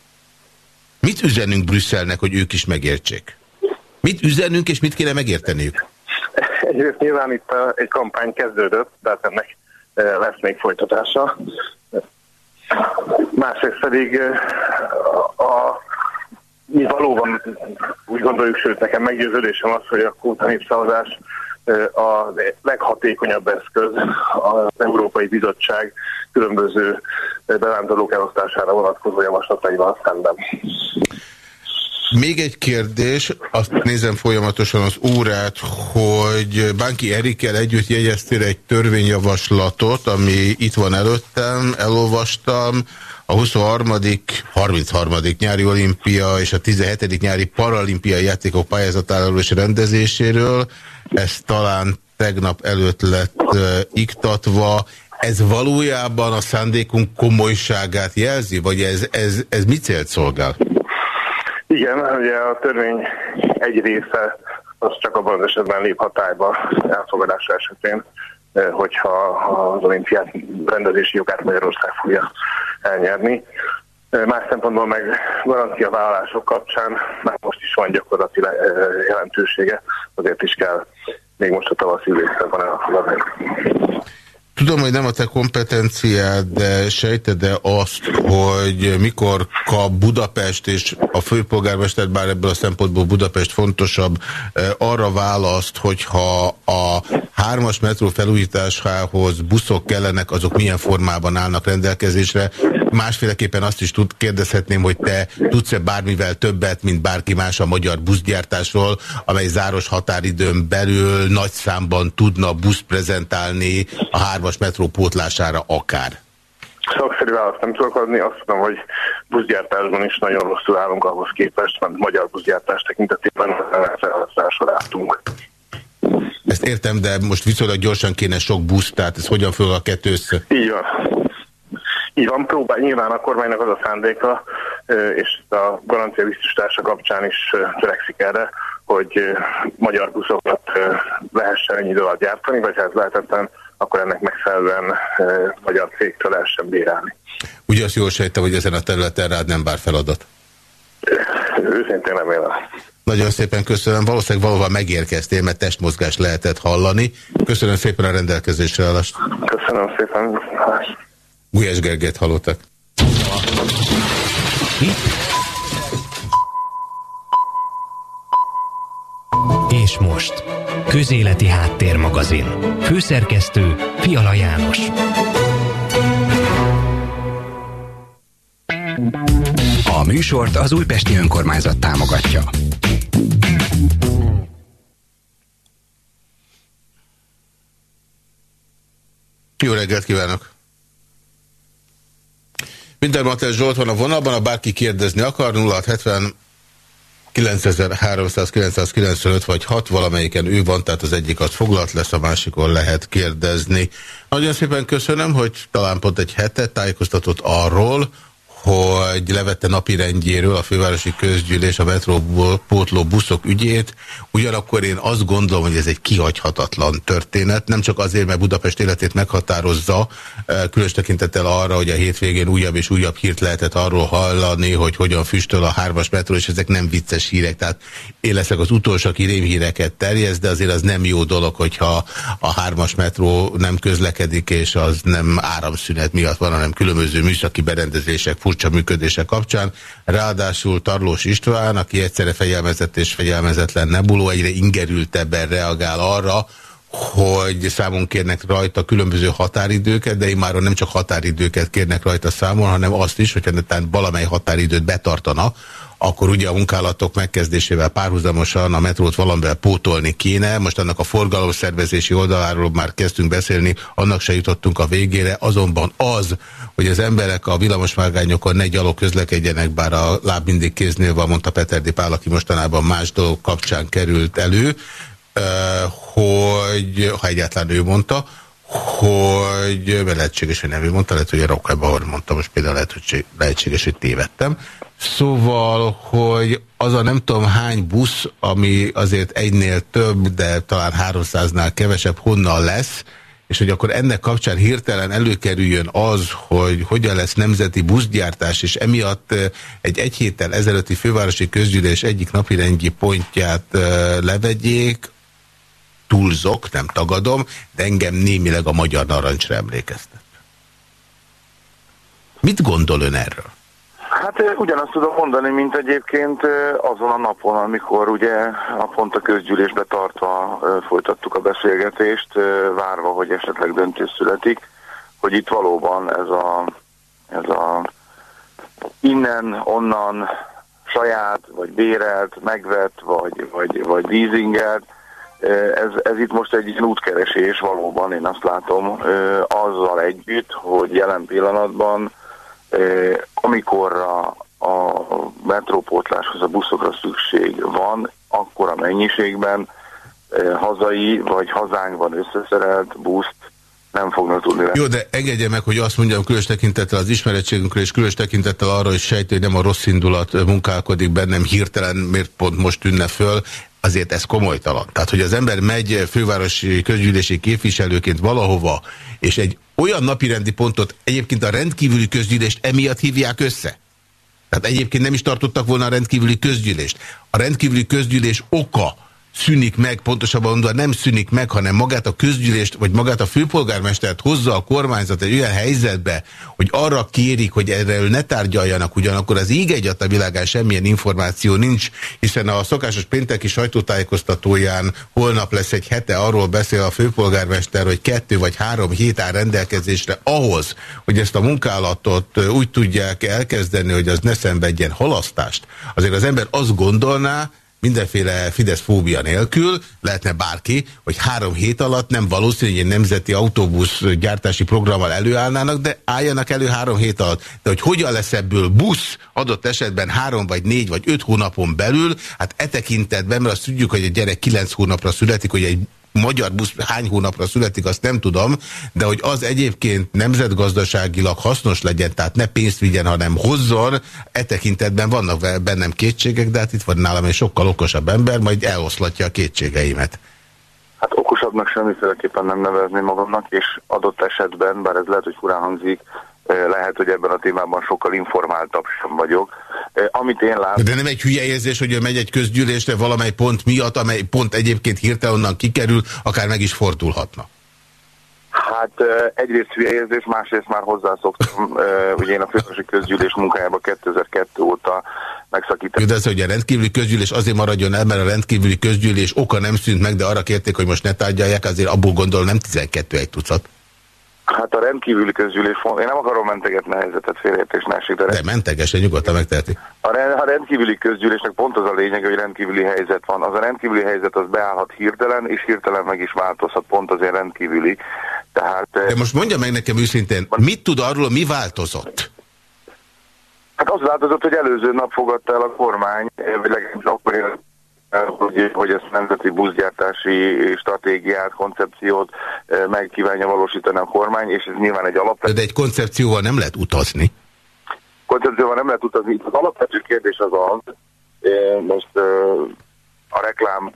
Mit üzenünk Brüsszelnek, hogy ők is megértsék? Mit üzenünk, és mit kéne megérteniük? Egyrészt nyilván itt egy kampány kezdődött, tehát ennek lesz még folytatása. Másrészt pedig a, a, mi valóban úgy gondoljuk, sőt nekem meggyőződésem az, hogy a kóta népszavazás a leghatékonyabb eszköz az Európai Bizottság különböző bevándorlók elosztására vonatkozó javaslataival szemben. Még egy kérdés, azt nézem folyamatosan az órát, hogy Bánki Erikkel együtt jegyeztél egy törvényjavaslatot, ami itt van előttem, elolvastam, a 23. 33. nyári olimpia és a 17. nyári paralimpiai játékok pályázatáról és rendezéséről. Ez talán tegnap előtt lett uh, iktatva. Ez valójában a szándékunk komolyságát jelzi, vagy ez, ez, ez mit célt szolgál? Igen, ugye a törvény egy része az csak abban az esetben lép hatályba elfogadása esetén, eh, hogyha az olimpiát rendezési jogát Magyarország fogja elnyerni. Eh, más szempontból meg garancia vállalások kapcsán már most is van gyakorlati eh, jelentősége, azért is kell még most a tavaszi időszakban elfogadni. Tudom, hogy nem a te kompetenciád, de sejted-e azt, hogy mikor kap Budapest és a főpolgármester, bár ebből a szempontból Budapest fontosabb, eh, arra választ, hogyha a hármas metró felújításához buszok kellenek, azok milyen formában állnak rendelkezésre. Másféleképpen azt is tud, kérdezhetném, hogy te tudsz-e bármivel többet, mint bárki más a magyar buszgyártásról, amely záros határidőn belül nagy számban tudna busz prezentálni a hármas metró pótlására akár. Szakszerű választ nem tudok adni, azt mondom, hogy buszgyártásban is nagyon rosszul állunk ahhoz képest, mert magyar buszgyártás tekintetében felhasználásra álltunk. Ezt értem, de most viszonylag gyorsan kéne sok busz, tehát ez hogyan föl a kettő össze? Így van. Így van, próbál, nyilván a kormánynak az a szándéka, és a garancia biztosítása kapcsán is törekszik erre, hogy magyar buszokat lehessen ennyi idő alatt gyártani, vagy ez lehetetlen, akkor ennek megfelelően magyar cégtől lehessen bírálni. Ugye azt jól sejtem, hogy ezen a területen rád nem bár feladat? Őszintén nem élem. Nagyon szépen köszönöm. Valószínűleg valóban megérkeztél, mert testmozgás lehetett hallani. Köszönöm szépen a rendelkezésre állást. Köszönöm szépen. Gulyás Gergelyt hallottak. És most, Közéleti Háttérmagazin. Főszerkesztő Fiala János. A műsort az Újpesti Önkormányzat támogatja. Jó reggelt kívánok! Wintermantel Zsolt van a vonalban, a bárki kérdezni akar, 0670 9395 vagy 6, valamelyiken ő van, tehát az egyik az foglalt lesz, a másikon lehet kérdezni. Nagyon szépen köszönöm, hogy talán pont egy hete tájékoztatott arról, hogy levette napirendjéről a fővárosi közgyűlés a metrópótló buszok ügyét, ugyanakkor én azt gondolom, hogy ez egy kihagyhatatlan történet, nem csak azért, mert Budapest életét meghatározza, eh, különös tekintettel arra, hogy a hétvégén újabb és újabb hírt lehetett arról hallani, hogy hogyan füstöl a hármas metró, és ezek nem vicces hírek, tehát én leszek az utolsó, aki rémhíreket terjesz, de azért az nem jó dolog, hogyha a hármas metró nem közlekedik, és az nem áramszünet miatt van, hanem különböző műszaki berendezések, furcsa működése kapcsán. Ráadásul Tarlós István, aki egyszerre fegyelmezett és fegyelmezetlen nebuló, egyre ingerültebben reagál arra, hogy számon kérnek rajta különböző határidőket, de már nem csak határidőket kérnek rajta számon, hanem azt is, hogyha valamely határidőt betartana, akkor ugye a munkálatok megkezdésével párhuzamosan a metrót valamivel pótolni kéne. Most annak a forgalomszervezési oldaláról már kezdtünk beszélni, annak se jutottunk a végére, azonban az, hogy az emberek a villamosvágányokon ne gyalog közlekedjenek, bár a láb mindig kéznél van, mondta Peterdi Pál, aki mostanában más dolog kapcsán került elő, hogy, ha egyáltalán ő mondta, hogy lehetséges, hogy nem ő mondta, lehet, hogy a Rokai Bauer mondta, most például lehet, hogy lehetséges, hogy tévedtem. Szóval, hogy az a nem tudom hány busz, ami azért egynél több, de talán 300-nál kevesebb, honnan lesz, és hogy akkor ennek kapcsán hirtelen előkerüljön az, hogy hogyan lesz nemzeti buszgyártás, és emiatt egy egy héttel ezelőtti fővárosi közgyűlés egyik napirendji pontját levegyék, túlzok, nem tagadom, de engem némileg a magyar narancsra emlékeztet. Mit gondol ön erről? Hát ugyanazt tudom mondani, mint egyébként azon a napon, amikor ugye a pont a közgyűlésbe tartva folytattuk a beszélgetést, várva, hogy esetleg döntés születik, hogy itt valóban ez a, ez a innen, onnan saját, vagy bérelt, megvett, vagy, vagy, vagy leasingelt, ez, ez itt most egy útkeresés valóban, én azt látom, azzal együtt, hogy jelen pillanatban amikor a, a metrópótláshoz, a buszokra szükség van, akkor a mennyiségben hazai vagy hazánkban összeszerelt buszt nem fognak tudni. Jó, de engedje meg, hogy azt mondjam különös tekintettel az ismeretségünkre, és különös tekintettel arra, hogy sejtő, hogy nem a rossz indulat munkálkodik bennem hirtelen, miért pont most tűnne föl, azért ez komolytalan. Tehát, hogy az ember megy fővárosi közgyűlési képviselőként valahova, és egy olyan napirendi pontot egyébként a rendkívüli közgyűlést emiatt hívják össze. Tehát egyébként nem is tartottak volna a rendkívüli közgyűlést. A rendkívüli közgyűlés oka, szűnik meg, pontosabban mondva nem szűnik meg, hanem magát a közgyűlést, vagy magát a főpolgármestert hozza a kormányzat egy olyan helyzetbe, hogy arra kérik, hogy erről ne tárgyaljanak, ugyanakkor az íg egyat a világán semmilyen információ nincs, hiszen a szokásos pénteki sajtótájékoztatóján holnap lesz egy hete, arról beszél a főpolgármester, hogy kettő vagy három hét áll rendelkezésre ahhoz, hogy ezt a munkálatot úgy tudják elkezdeni, hogy az ne szenvedjen halasztást. Azért az ember azt gondolná, mindenféle Fidesz fóbia nélkül, lehetne bárki, hogy három hét alatt nem valószínű, hogy egy nemzeti autóbusz gyártási programmal előállnának, de álljanak elő három hét alatt. De hogy hogyan lesz ebből busz adott esetben három vagy négy vagy öt hónapon belül, hát e tekintetben, mert azt tudjuk, hogy egy gyerek kilenc hónapra születik, hogy egy magyar busz hány hónapra születik, azt nem tudom, de hogy az egyébként nemzetgazdaságilag hasznos legyen, tehát ne pénzt vigyen, hanem hozzon, e tekintetben vannak bennem kétségek, de hát itt van nálam egy sokkal okosabb ember, majd eloszlatja a kétségeimet. Hát okosabbnak semmiféleképpen nem nevezni magamnak, és adott esetben, bár ez lehet, hogy furán hangzik, lehet, hogy ebben a témában sokkal informáltabb sem vagyok. Amit én látom... De nem egy hülye érzés, hogy megy egy közgyűlésre valamely pont miatt, amely pont egyébként hirtelen onnan kikerül, akár meg is fordulhatna. Hát egyrészt hülye érzés, másrészt már hozzászoktam, hogy én a fővárosi közgyűlés munkájába 2002 óta megszakítottam. De ez, hogy a rendkívüli közgyűlés azért maradjon el, mert a rendkívüli közgyűlés oka nem szűnt meg, de arra kérték, hogy most ne tárgyalják, azért abból gondol nem 12 egy tucat. Hát a rendkívüli közgyűlés, én nem akarom mentegetni a helyzetet, félreértés ne esik, de... De mentegesen nyugodtan megteheti. A, a rendkívüli közgyűlésnek pont az a lényeg, hogy rendkívüli helyzet van. Az a rendkívüli helyzet az beállhat hirtelen, és hirtelen meg is változhat, pont azért rendkívüli. Tehát... De most mondja meg nekem őszintén, mit tud arról, mi változott? Hát az változott, hogy előző nap fogadta el a kormány, vagy legalábbis akkor hogy, hogy ezt nemzeti buszgyártási stratégiát, koncepciót eh, meg kívánja valósítani a kormány, és ez nyilván egy alap. De egy koncepcióval nem lehet utazni. koncepcióval nem lehet utazni. Az alapvető kérdés az az, most a reklám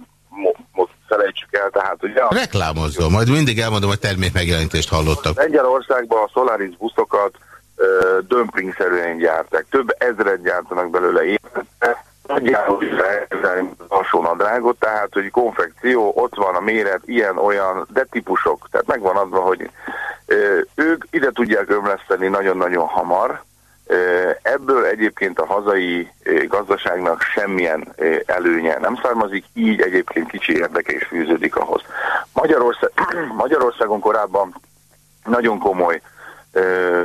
most felejtsük el, tehát ugye... Reklámozzon, majd mindig elmondom, hogy termék megjelenítést hallottak. Lengyelországban a Solaris buszokat dömpingszerűen gyárták. Több ezret gyártanak belőle évente, nagyjából alsó nadrágot, tehát hogy konfekció, ott van a méret, ilyen, olyan, de típusok, tehát megvan adva, hogy ők ide tudják ömleszteni nagyon-nagyon hamar, Ebből egyébként a hazai gazdaságnak semmilyen előnye nem származik, így egyébként kicsi érdeke is fűződik ahhoz. Magyarország, Magyarországon korábban nagyon komoly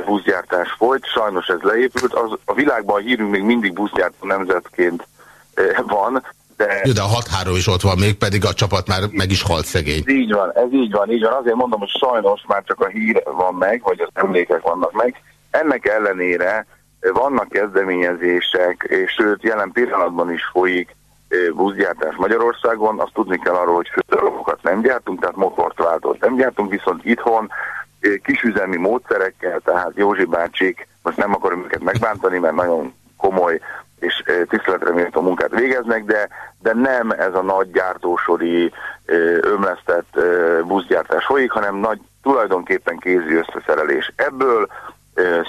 buszgyártás folyt, sajnos ez leépült. Az, a világban a hírünk még mindig buszgyártó nemzetként van, de... Jó, de a 6-3 is ott van még, pedig a csapat már meg is halt szegény. Ez így van, ez így van, így van. Azért mondom, hogy sajnos már csak a hír van meg, vagy az emlékek vannak meg. Ennek ellenére vannak kezdeményezések, és sőt, jelen pillanatban is folyik buszgyártás Magyarországon. Azt tudni kell arról, hogy fődarabokat nem gyártunk, tehát motort váltót nem gyártunk, viszont itthon kisüzemi módszerekkel, tehát Józsi bácsik, most nem akarom őket megbántani, mert nagyon komoly és tiszteletre méltó munkát végeznek, de, de nem ez a nagy gyártósori ömlesztett buszgyártás folyik, hanem nagy tulajdonképpen kézi összeszerelés. Ebből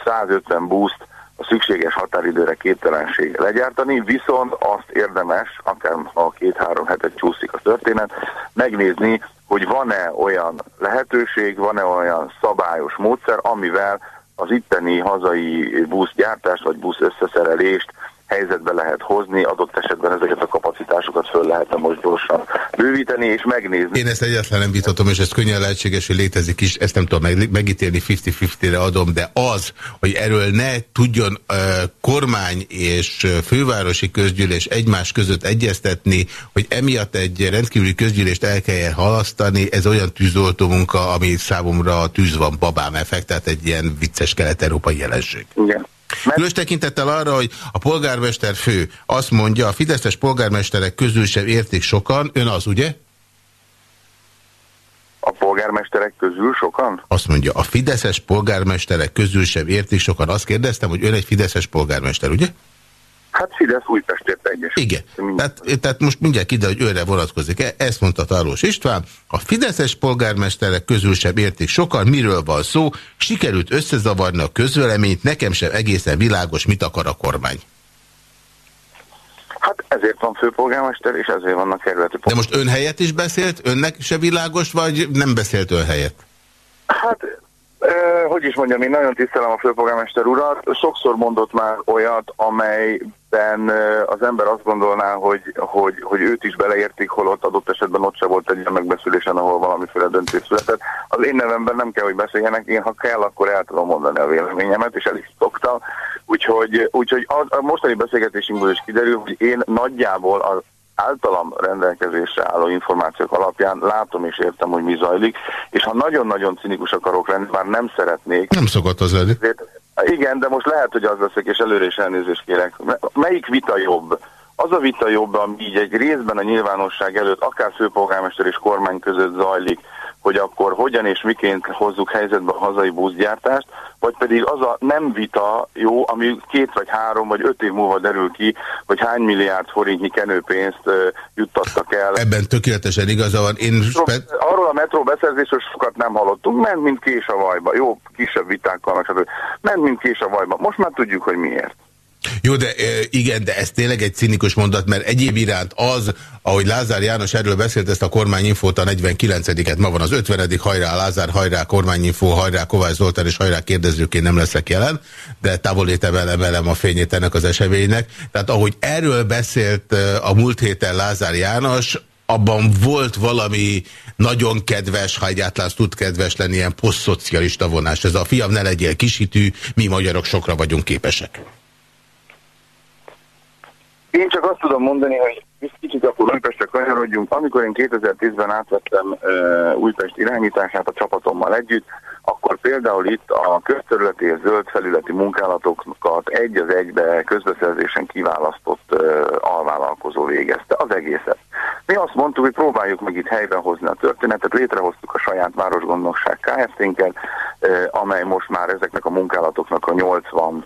150 buszt a szükséges határidőre képtelenség legyártani, viszont azt érdemes, akár ha két-három hetet csúszik a történet, megnézni, hogy van-e olyan lehetőség, van-e olyan szabályos módszer, amivel az itteni hazai buszgyártást vagy busz összeszerelést helyzetbe lehet hozni, adott esetben ezeket a kapacitásokat föl lehetne most gyorsan bővíteni és megnézni. Én ezt egyáltalán nem vitatom, és ez könnyen lehetséges, hogy létezik is, ezt nem tudom meg, megítélni, 50-50-re adom, de az, hogy erről ne tudjon uh, kormány és fővárosi közgyűlés egymás között egyeztetni, hogy emiatt egy rendkívüli közgyűlést el kelljen halasztani, ez olyan tűzoltó munka, ami számomra tűz van babám effekt, tehát egy ilyen vicces kelet-európai jelenség. Igen. Különös tekintettel arra, hogy a polgármester fő azt mondja, a fideszes polgármesterek közül sem értik sokan, ön az, ugye? A polgármesterek közül sokan? Azt mondja, a fideszes polgármesterek közül sem értik sokan. Azt kérdeztem, hogy ön egy fideszes polgármester, ugye? Hát Fidesz Újpestért egyes. Igen. Tehát, tehát most mindjárt kiderül, hogy őre vonatkozik. -e. Ezt mondta Tarlós István. A fideszes polgármesterek közül sem értik sokan, miről van szó. Sikerült összezavarni a közvéleményt, nekem sem egészen világos, mit akar a kormány. Hát ezért van főpolgármester, és ezért vannak kerületi De most ön helyett is beszélt? Önnek se világos, vagy nem beszélt ön helyett? Hát hogy is mondjam, én nagyon tisztelem a főpolgármester urat. Sokszor mondott már olyat, amelyben az ember azt gondolná, hogy, hogy, hogy őt is beleértik, holott adott esetben ott se volt egy ilyen megbeszélésen, ahol valamiféle döntés született. Az én nevemben nem kell, hogy beszéljenek, én ha kell, akkor el tudom mondani a véleményemet, és el is szoktam. Úgyhogy, úgyhogy a, a mostani beszélgetésünkből is kiderül, hogy én nagyjából az általam rendelkezésre álló információk alapján látom és értem, hogy mi zajlik, és ha nagyon-nagyon cinikus akarok lenni, már nem szeretnék. Nem szokott az lenni. Igen, de most lehet, hogy az leszek, és előre is elnézést kérek. Melyik vita jobb? Az a vita jobb, ami így egy részben a nyilvánosság előtt, akár főpolgármester és kormány között zajlik, hogy akkor hogyan és miként hozzuk helyzetbe a hazai buszgyártást, vagy pedig az a nem vita jó, ami két vagy három vagy öt év múlva derül ki, hogy hány milliárd forintnyi kenőpénzt uh, juttattak el. Ebben tökéletesen igaza van. Én Arról a metró beszerzésről sokat nem hallottunk, ment mint kés a vajba. Jó, kisebb vitákkal, stb. Ment mint kés a vajba. Most már tudjuk, hogy miért. Jó, de igen, de ez tényleg egy cinikus mondat, mert egyéb iránt az, ahogy Lázár János erről beszélt, ezt a kormányinfót a 49-et, ma van az 50 hajrá Lázár, hajrá kormányinfó, hajrá Kovács Zoltán és hajrá kérdezőként nem leszek jelen, de távolétemben emelem a fényét ennek az eseménynek. Tehát ahogy erről beszélt a múlt héten Lázár János, abban volt valami nagyon kedves, ha egyáltalán tud kedves lenni, ilyen posztszocialista vonás. Ez a fiam ne legyél kisítű, mi magyarok sokra vagyunk képesek. Én csak azt tudom mondani, hogy kicsit akkor Újpestre kanyarodjunk. Amikor én 2010-ben átvettem uh, Újpest irányítását a csapatommal együtt, akkor például itt a közterületi és zöld felületi munkálatokat egy az egybe közbeszerzésen kiválasztott uh, alvállalkozó végezte az egészet. Mi azt mondtuk, hogy próbáljuk meg itt helyben hozni a történetet, létrehoztuk a saját városgondnokság Kft-nket, uh, amely most már ezeknek a munkálatoknak a 80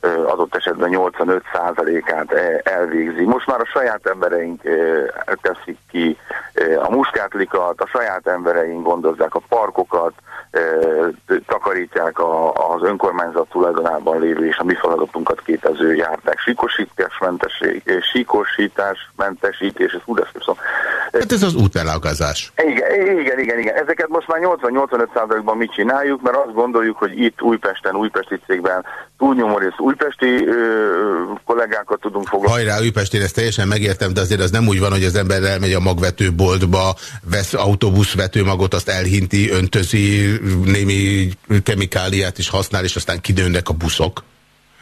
adott esetben 85%-át elvégzi. Most már a saját embereink teszik ki a muskátlikat, a saját embereink gondozzák a parkokat, takarítják az önkormányzat tulajdonában lévő és a mi feladatunkat képező járták síkosításmentesítés, ez úgy szó. Hát ez az útelagazás. Igen, igen, igen, igen. Ezeket most már 80-85%-ban mit csináljuk, mert azt gondoljuk, hogy itt Újpesten, újpesti cégben túlnyomó rész újpesti ö, kollégákat tudunk foglalkozni. Hajrá, Újpestén ezt teljesen megértem, de azért az nem úgy van, hogy az ember elmegy a magvetőboltba, vesz autóbuszvetőmagot, azt elhinti, öntözi, némi kemikáliát is használ, és aztán kidőnnek a buszok.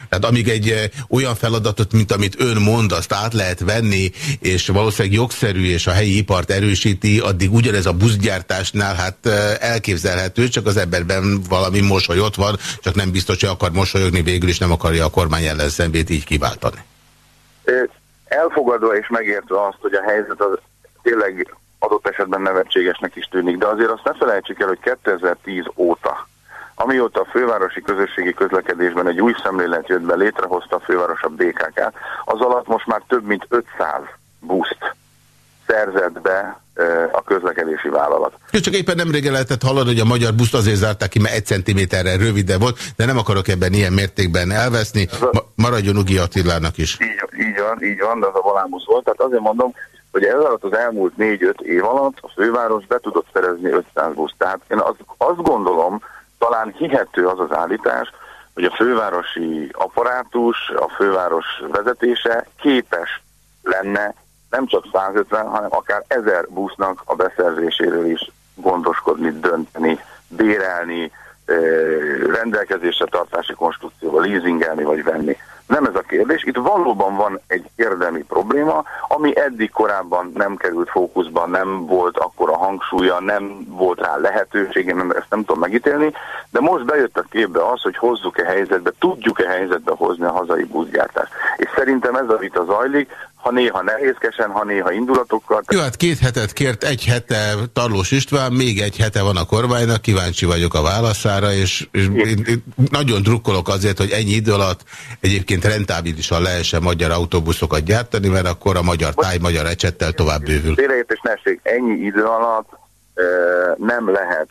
Tehát amíg egy eh, olyan feladatot, mint amit ön mond, azt át lehet venni, és valószínűleg jogszerű, és a helyi ipart erősíti, addig ugyanez a buszgyártásnál hát eh, elképzelhető, csak az emberben valami mosoly ott van, csak nem biztos, hogy akar mosolyogni, végül is nem akarja a kormány ellenszembét így kiváltani. Elfogadva és megértve azt, hogy a helyzet az tényleg adott esetben nevetségesnek is tűnik, de azért azt ne felejtsük el, hogy 2010 óta Amióta a fővárosi közösségi közlekedésben egy új szemlélet jött be, létrehozta a főváros a BKK, az alatt most már több mint 500 buszt szerzett be a közlekedési vállalat. Csak éppen nem régen lehetett hallani, hogy a magyar buszt azért zárták ki, mert egy centiméterrel rövidebb volt, de nem akarok ebben ilyen mértékben elveszni. Ma maradjon Ugi Attilának is. Így, így van, így van, de az a valámusz volt. Tehát azért mondom, hogy ez alatt az elmúlt 4-5 év alatt a főváros be tudott szerezni 500 buszt. Tehát én azt, azt gondolom, talán hihető az az állítás, hogy a fővárosi apparátus, a főváros vezetése képes lenne nem csak 150, hanem akár 1000 busznak a beszerzéséről is gondoskodni, dönteni, bérelni, rendelkezésre tartási konstrukcióval leasingelni vagy venni. Nem ez a kérdés. Itt valóban van egy érdemi probléma, ami eddig korábban nem került fókuszban, nem volt akkora hangsúlya, nem volt rá lehetőség, én ezt nem tudom megítélni, de most bejött a képbe az, hogy hozzuk-e helyzetbe, tudjuk-e helyzetbe hozni a hazai buszgyártást. És szerintem ez a vita zajlik, ha néha nehézkesen, ha néha indulatokkal. Jó, hát két hetet kért, egy hete Tarlós István, még egy hete van a kormánynak, kíváncsi vagyok a válaszára, és, és én, én nagyon drukkolok azért, hogy ennyi idő alatt egyébként rentábilisan lehessen magyar autóbuszokat gyártani, mert akkor a magyar táj, magyar ecsettel tovább bővül. Félreértés neség, ennyi idő alatt e, nem lehet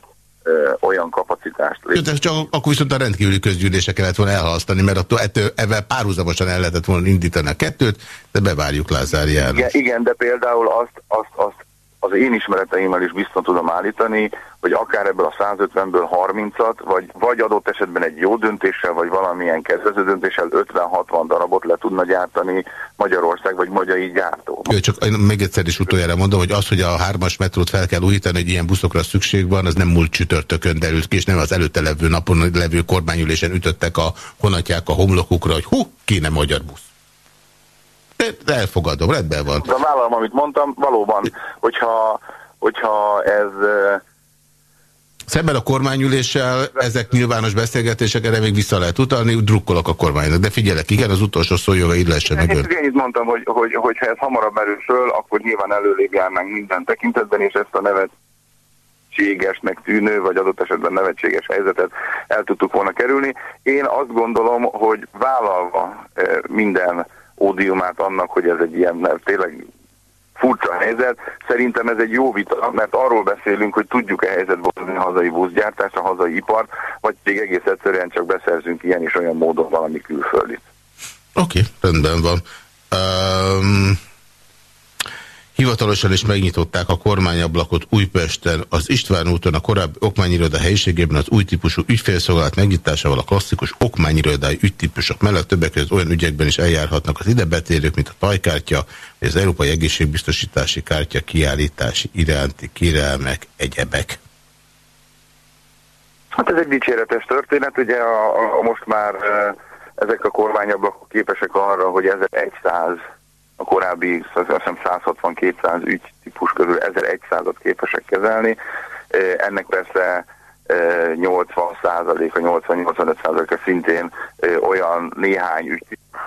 olyan kapacitást. De csak akkor viszont a rendkívüli közgyűlése kellett volna elhalasztani, mert attól ettől, ebben párhuzamosan el lehetett volna indítani a kettőt, de bevárjuk Lázár János. Igen, igen, de például azt, azt, azt az én ismereteimmel is biztos tudom állítani, hogy akár ebből a 150-ből 30-at, vagy, vagy adott esetben egy jó döntéssel, vagy valamilyen kezdvező döntéssel 50-60 darabot le tudna gyártani Magyarország, vagy magyari gyártó. Jó, csak még egyszer is utoljára mondom, hogy az, hogy a hármas metrót fel kell újítani, hogy ilyen buszokra szükség van, az nem múlt csütörtökön derült ki, és nem az előtte levő napon levő kormányülésen ütöttek a honatják a homlokukra, hogy hú, kéne magyar busz. Elfogadom, rendben van. De vállalom, amit mondtam, valóban, hogyha, hogyha ez... Szemben a kormányüléssel ezek nyilvános beszélgetések, erre még vissza lehet utalni, drukkolok a kormánynak. De figyelek, igen, az utolsó szójoga illesse meg ön. Én itt mondtam, hogy, hogy, hogy ha ez hamarabb merül föl, akkor nyilván előrébb járnánk minden tekintetben, és ezt a nevet nevetségesnek tűnő, vagy adott esetben nevetséges helyzetet el tudtuk volna kerülni. Én azt gondolom, hogy vállalva minden ódiumát annak, hogy ez egy ilyen mert tényleg furcsa helyzet. Szerintem ez egy jó vita, mert arról beszélünk, hogy tudjuk-e helyzetbe hozni a hazai buszgyártást, a hazai ipart, vagy pedig egész egyszerűen csak beszerzünk ilyen és olyan módon valami külföldit. Oké, okay, rendben van. Um... Hivatalosan is megnyitották a kormányablakot Újpesten, az István úton a korábbi okmányiroda helyiségében az új típusú ügyfélszolgálat megnyitásával a klasszikus okmányirodai ügytípusok mellett többek között olyan ügyekben is eljárhatnak az ide betérők, mint a tajkártya, vagy az Európai Egészségbiztosítási Kártya kiállítási iránti kérelmek, egyebek. Hát ez egy dicséretes történet, ugye a, a, most már e, ezek a kormányablakok képesek arra, hogy 1100 a korábbi azt hiszem 160-200 ügytípus közül 1100-at képesek kezelni. Ennek persze 80 százaléka, 80-85 százaléka szintén olyan néhány ügytípus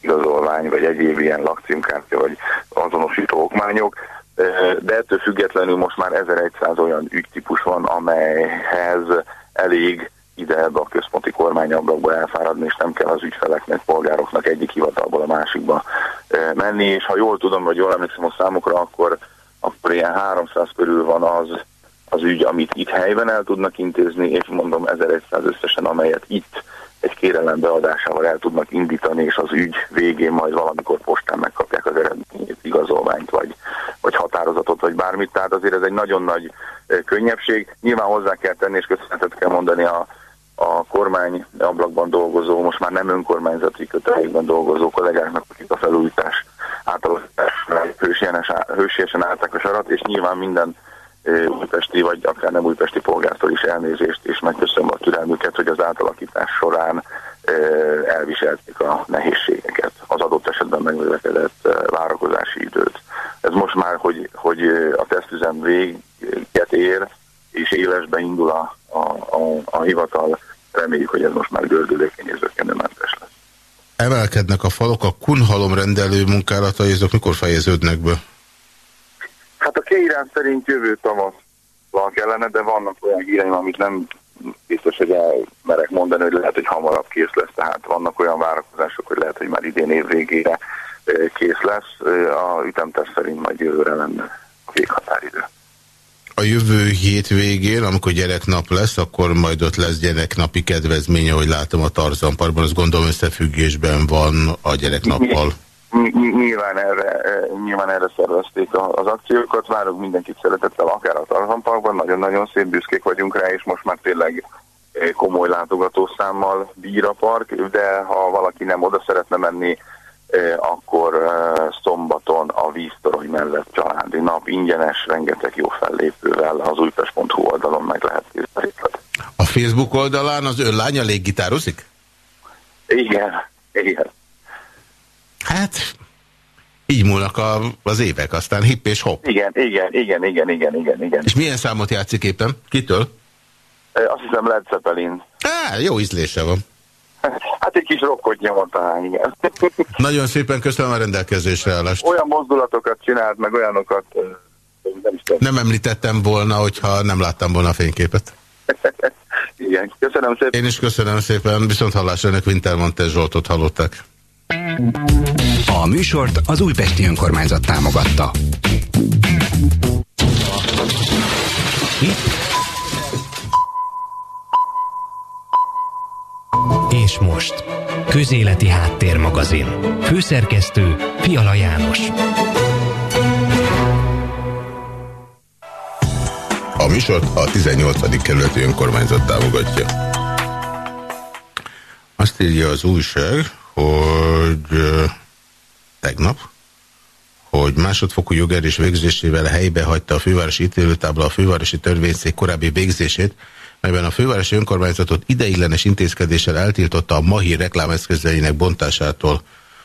igazolvány, vagy egyéb ilyen lakcímkártya, vagy azonosító okmányok, de ettől függetlenül most már 1100 olyan ügytípus van, amelyhez elég ide ebbe a központi kormányablakba elfáradni, és nem kell az ügyfeleknek, polgároknak egyik hivatalból a másikba menni, és ha jól tudom, vagy jól emlékszem a számokra, akkor, akkor ilyen 300 körül van az, az ügy, amit itt helyben el tudnak intézni, és mondom 1100 összesen, amelyet itt egy kérelem beadásával el tudnak indítani, és az ügy végén majd valamikor postán megkapják az eredményét, igazolványt, vagy, vagy határozatot, vagy bármit. Tehát azért ez egy nagyon nagy könnyebbség. Nyilván hozzá kell tenni, és köszönetet kell mondani a, a kormány ablakban dolgozó, most már nem önkormányzati kötelékben dolgozó kollégáknak, akik a felújítás átalakítás hősiesen álltak a sarat, és nyilván minden újpesti, vagy akár nem újpesti polgártól is elnézést, és megköszönöm a türelmüket, hogy az átalakítás során elviselték a nehézségeket, az adott esetben megnövekedett várakozási időt. Ez most már, hogy, hogy a tesztüzem véget ér, és élesbe indul a, a, a, a hivatal, reméljük, hogy ez most már gördülékeny és zökkenőmentes lesz. Emelkednek a falok, a kunhalom rendelő munkálatai, azok mikor fejeződnek be? Hát a kiírás szerint jövő tavasz kellene, de vannak olyan híreim, amit nem biztos, hogy merek mondani, hogy lehet, hogy hamarabb kész lesz. Tehát vannak olyan várakozások, hogy lehet, hogy már idén év végére kész lesz. A ütemtesz szerint majd jövőre lenne a véghatáridő. A jövő hét végén, amikor gyereknap lesz, akkor majd ott lesz gyereknapi kedvezménye, hogy látom a Tarzan Parkban, azt gondolom összefüggésben van a gyereknappal. Nyilván erre, e, nyilván erre szervezték az akciókat, várunk mindenkit szeretettel, akár a Tarzan Parkban, nagyon-nagyon szép büszkék vagyunk rá, és most már tényleg e, komoly látogatószámmal bír a park, de ha valaki nem oda szeretne menni, akkor szombaton a víztorony mellett családi nap ingyenes, rengeteg jó fellépővel az újpest.hu oldalon meg lehet készíteni. A Facebook oldalán az ön lánya léggitározik? Igen, igen. Hát, így múlnak a, az évek, aztán hipp és hopp. Igen, igen, igen, igen, igen, igen, igen. És milyen számot játszik éppen? Kitől? Azt hiszem Led Zeppelin. Á, jó ízlése van. Hát egy kis rokkot nyomott talán, igen. Nagyon szépen köszönöm a rendelkezésre állást. Olyan mozdulatokat csinált, meg olyanokat nem is tudom. Nem említettem volna, hogyha nem láttam volna a fényképet. igen, köszönöm szépen. Én is köszönöm szépen, viszont hallásra önök Wintermantel Zsoltot hallották. A műsort az Újpesti Önkormányzat támogatta. És most Közéleti Háttérmagazin Főszerkesztő Fiala János A műsort a 18. kerületi önkormányzat támogatja. Azt írja az újság, hogy tegnap, hogy másodfokú jogerős végzésével helybe hagyta a fővárosi ítélőtábla a fővárosi törvényszék korábbi végzését, melyben a fővárosi önkormányzatot ideiglenes intézkedéssel eltiltotta a Mahi reklámeszközeinek bontásától.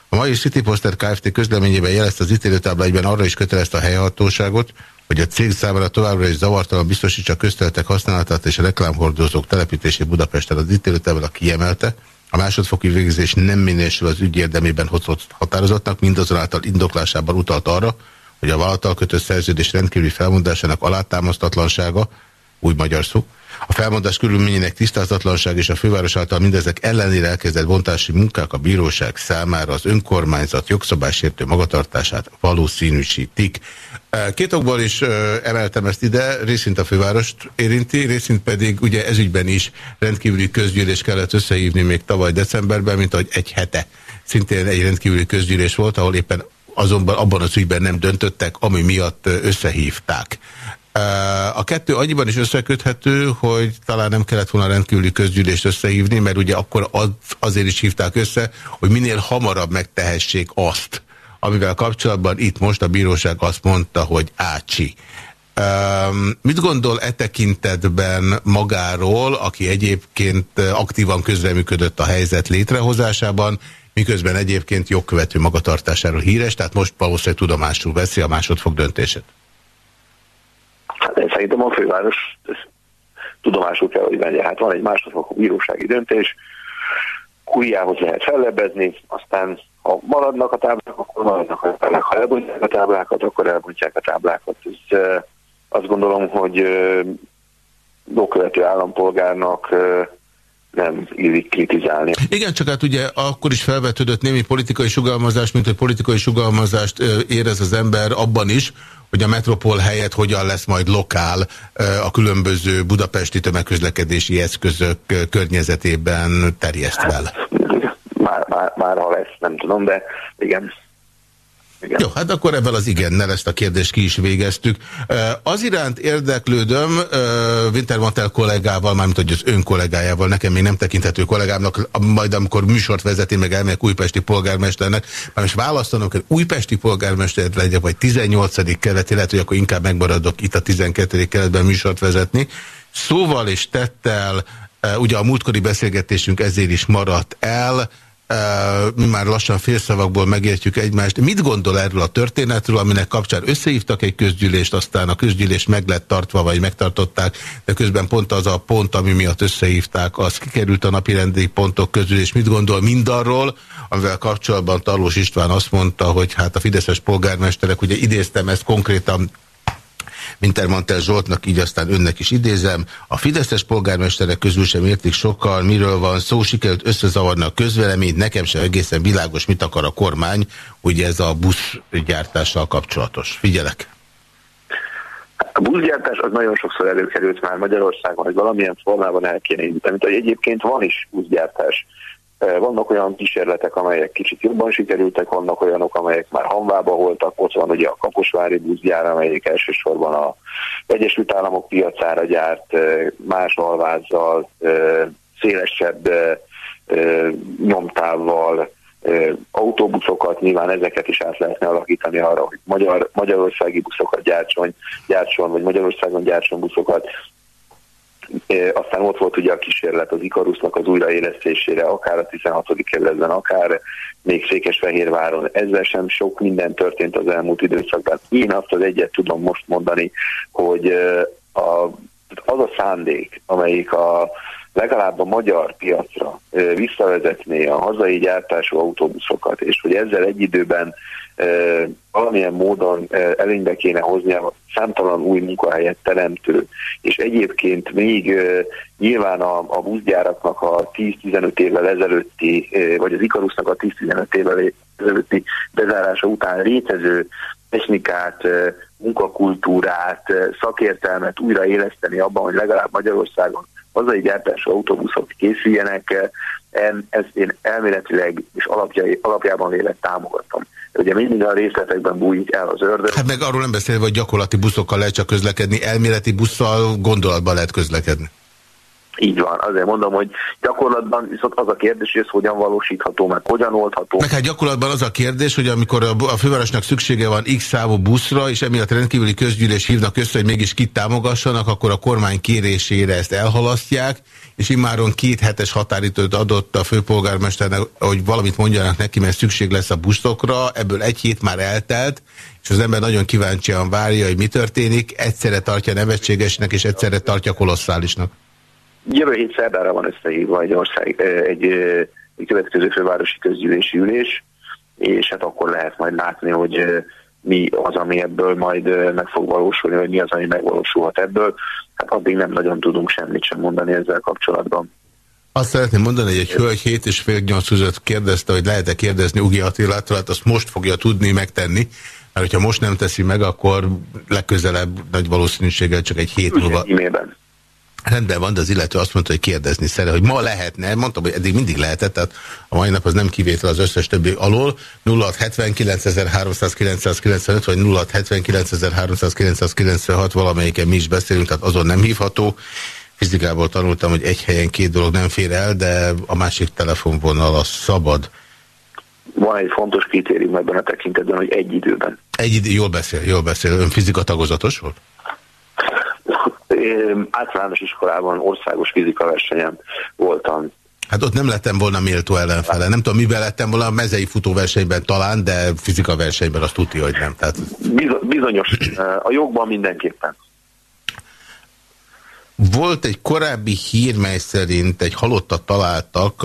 A mai City Poster Kft. közleményében jelezte az ítélőtábla egyben arra is kötelezte a helyhatóságot, hogy a cég számára továbbra is zavartalan biztosítsa a közteletek használatát és a reklámhordozók telepítését Budapesten. Az ítélőtábla kiemelte, a másodfokú végzés nem minősül az ügy érdemében hozott határozatnak, mindazonáltal indoklásában utalt arra, hogy a vállalattal kötött szerződés rendkívüli felmondásának alátámasztatlansága, új magyar szó, a felmondás körülményének tisztázatlanság és a főváros által mindezek ellenére elkezdett bontási munkák a bíróság számára az önkormányzat jogszabálysértő magatartását valószínűsítik. Két okból is emeltem ezt ide, részint a fővárost érinti, részint pedig ugye ezügyben is rendkívüli közgyűlés kellett összehívni még tavaly decemberben, mint ahogy egy hete szintén egy rendkívüli közgyűlés volt, ahol éppen azonban abban az ügyben nem döntöttek, ami miatt összehívták. A kettő annyiban is összeköthető, hogy talán nem kellett volna rendkívüli közgyűlést összehívni, mert ugye akkor az, azért is hívták össze, hogy minél hamarabb megtehessék azt, amivel kapcsolatban itt most a bíróság azt mondta, hogy ácsi. Mit gondol e tekintetben magáról, aki egyébként aktívan közreműködött a helyzet létrehozásában, miközben egyébként jogkövető magatartásáról híres, tehát most valószínűleg tudomásul veszi a másodfok döntését? Hát én szerintem a főváros tudomásul kell, hogy venje. Hát van egy másodfokú bírósági döntés, kúriához lehet fellebbezni, aztán ha maradnak a táblák, akkor maradnak a táblák. Ha elbontják a táblákat, akkor elbontják a táblákat. Ez, azt gondolom, hogy jogkövető állampolgárnak nem illik kritizálni. Igen, csak hát ugye akkor is felvetődött némi politikai sugalmazás, mint hogy politikai sugalmazást érez az ember abban is, hogy a metropol helyett hogyan lesz majd lokál a különböző budapesti tömegközlekedési eszközök környezetében terjesztve. Hát, már, már, már ha lesz, nem tudom, de igen. Igen. Jó, hát akkor ebben az igennel ezt a kérdést ki is végeztük. Az iránt érdeklődöm Wintermantel kollégával, mármint hogy az ön kollégájával, nekem még nem tekinthető kollégámnak, majd amikor műsort vezeti, meg elmegyek újpesti polgármesternek, már most választanom hogy újpesti polgármester legyek, vagy 18. keleti, lehet, akkor inkább megmaradok itt a 12. keletben műsort vezetni. Szóval és tettel, ugye a múltkori beszélgetésünk ezért is maradt el, mi már lassan félszavakból megértjük egymást. Mit gondol erről a történetről, aminek kapcsán összehívtak egy közgyűlést, aztán a közgyűlés meg lett tartva, vagy megtartották, de közben pont az a pont, ami miatt összehívták, az kikerült a napirendi pontok közül, és mit gondol mindarról, amivel kapcsolatban Talós István azt mondta, hogy hát a fideszes polgármesterek, ugye idéztem ezt konkrétan Wintermantel Zsoltnak, így aztán önnek is idézem. A Fideszes polgármesterek közül sem értik sokkal, miről van szó, sikerült összezavarni a közveleményt, nekem sem egészen világos, mit akar a kormány, ugye ez a buszgyártással kapcsolatos. Figyelek! A buszgyártás az nagyon sokszor előkerült már Magyarországon, hogy valamilyen formában el kéne indítani, mint hogy egyébként van is buszgyártás. Vannak olyan kísérletek, amelyek kicsit jobban sikerültek, vannak olyanok, amelyek már hanvába voltak, ott van ugye a Kaposvári buszgyár, amelyik elsősorban a Egyesült Államok piacára gyárt, más alvázzal, szélesebb nyomtávval, autóbuszokat, nyilván ezeket is át lehetne alakítani arra, hogy magyar, magyarországi buszokat gyártson, gyártson, vagy Magyarországon gyártson buszokat, aztán ott volt ugye a kísérlet az Ikarusznak az újraélesztésére, akár a 16. kerületben, akár még Székesfehérváron. Ezzel sem sok minden történt az elmúlt időszakban. Én azt az egyet tudom most mondani, hogy a, az a szándék, amelyik a legalább a magyar piacra visszavezetné a hazai gyártású autóbuszokat, és hogy ezzel egy időben valamilyen módon elénybe kéne hozni a számtalan új munkahelyet teremtő, és egyébként még nyilván a, a buszgyáraknak a 10-15 évvel ezelőtti, vagy az Ikarusznak a 10-15 évvel ezelőtti bezárása után létező technikát, munkakultúrát, szakértelmet újraéleszteni abban, hogy legalább Magyarországon hazai gyártású autóbuszok készüljenek, ezt én elméletileg és alapjai, alapjában vélet támogatom. Ugye mindig a részletekben bújik el az ördög. Hát meg arról nem beszélve, hogy gyakorlati buszokkal lehet csak közlekedni, elméleti busszal gondolatban lehet közlekedni. Így van, azért mondom, hogy gyakorlatban viszont az a kérdés, hogy ez hogyan valósítható, meg hogyan oldható. Meg hát gyakorlatban az a kérdés, hogy amikor a fővárosnak szüksége van X számú buszra, és emiatt rendkívüli közgyűlés hívnak össze, hogy mégis kit támogassanak, akkor a kormány kérésére ezt elhalasztják, és immáron két hetes határidőt adott a főpolgármesternek, hogy valamit mondjanak neki, mert szükség lesz a buszokra, ebből egy hét már eltelt, és az ember nagyon kíváncsian várja, hogy mi történik, egyszerre tartja nevetségesnek, és egyszerre tartja kolosszálisnak. Jövő hét szerdára van összehívva egy ország, egy, egy következő fővárosi közgyűlési ülés, és hát akkor lehet majd látni, hogy mi az, ami ebből majd meg fog valósulni, vagy mi az, ami megvalósulhat ebből. Hát addig nem nagyon tudunk semmit sem mondani ezzel kapcsolatban. Azt szeretném mondani, hogy egy hölgy hét és fél nyolc között kérdezte, hogy lehet-e kérdezni Ugi Attilától, hát azt most fogja tudni megtenni, mert hogyha most nem teszi meg, akkor legközelebb nagy valószínűséggel csak egy hét múlva... Rendben van, de az illető azt mondta, hogy kérdezni szeret, hogy ma lehetne. Mondtam, hogy eddig mindig lehetett, tehát a mai nap az nem kivétel az összes többi alól. 0679.395 vagy 0679.396 valamelyiken mi is beszélünk, tehát azon nem hívható. Fizikából tanultam, hogy egy helyen két dolog nem fér el, de a másik telefonvonal a szabad. Van egy fontos kritérium ebben a tekintetben, hogy egy időben. Egy idő, jól beszél, jól beszél. Ön fizika tagozatos volt? Általános iskolában országos fizika versenyen voltam. Hát ott nem lettem volna méltó ellenfele. Nem tudom, mivel lettem volna a mezei futóversenyben talán, de fizika versenyben azt tudja, hogy nem. Tehát... Bizonyos. A jogban mindenképpen. Volt egy korábbi hír, mely szerint egy halottat találtak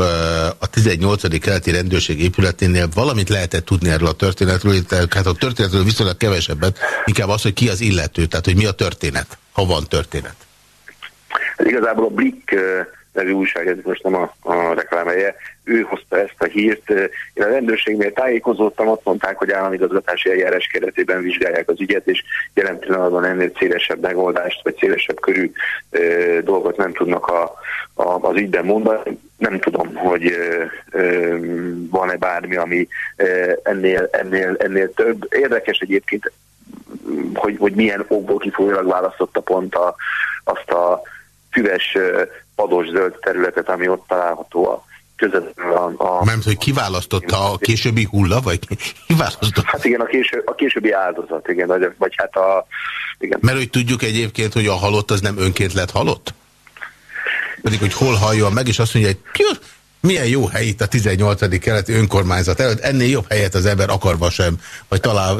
a 18. keleti rendőrség épületénél. Valamit lehetett tudni erről a történetről, hát a történetről viszonylag kevesebbet, inkább az, hogy ki az illető, tehát hogy mi a történet, ha van történet. Hát igazából a Blik nevű újság, ez most nem a, a reklámhelye, ő hozta ezt a hírt. Én a rendőrségnél tájékozódtam, ott mondták, hogy államigazgatási eljárás keretében vizsgálják az ügyet, és jelen pillanatban ennél szélesebb megoldást, vagy szélesebb körű dolgot nem tudnak a, a, az ügyben mondani. Nem tudom, hogy van-e bármi, ami ennél, ennél, ennél több. Érdekes egyébként, hogy, hogy milyen okból kifolyólag választotta pont a, azt a füves, pados zöld területet, ami ott található a közvetlenül a... a Mert hogy kiválasztotta a későbbi hulla, vagy kiválasztotta? Hát igen, a, késő, a későbbi áldozat, igen, vagy, vagy hát a... Igen. Mert hogy tudjuk egyébként, hogy a halott az nem önként lett halott? Pedig, hogy hol halljon meg, és azt mondja, hogy milyen jó hely itt a 18. keleti önkormányzat előtt, ennél jobb helyet az ember akarva sem, vagy talán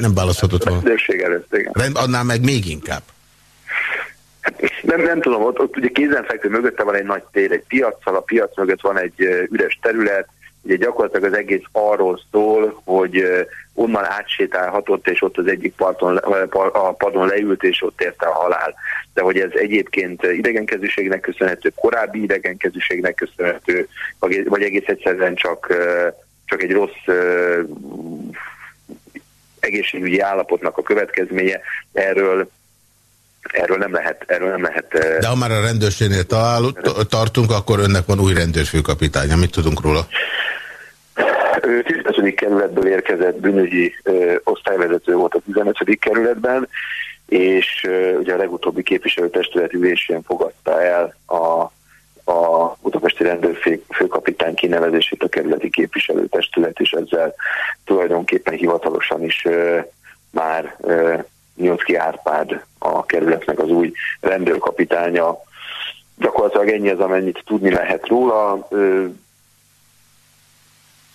nem választhatott volna. Rendőrség előtt, igen. Annál meg még inkább. Nem, nem tudom, ott, ott ugye kézenfekvő mögötte van egy nagy tér, egy piacsal, a piac mögött van egy üres terület, ugye gyakorlatilag az egész arról szól, hogy onnan átsétálhatott, és ott az egyik parton, a padon leült, és ott érte a halál. De hogy ez egyébként idegenkezűségnek köszönhető, korábbi idegenkezűségnek köszönhető, vagy egész egyszerűen csak, csak egy rossz egészségügyi állapotnak a következménye, erről Erről nem lehet. Erről nem lehet De ha már a rendőrségnél találunk, tartunk, akkor önnek van új rendőrfőkapitánya. Mit tudunk róla? Ő 15. kerületből érkezett bűnügyi ö, osztályvezető volt a 15. kerületben, és ö, ugye a legutóbbi képviselőtestület ülésén fogadta el a, a Budapesti rendőrfőkapitány kinevezését a kerületi képviselőtestület, és ezzel tulajdonképpen hivatalosan is ö, már ö, Nyolcki Árpád a kerületnek az új rendőrkapitánya. Gyakorlatilag ennyi az, amennyit tudni lehet róla.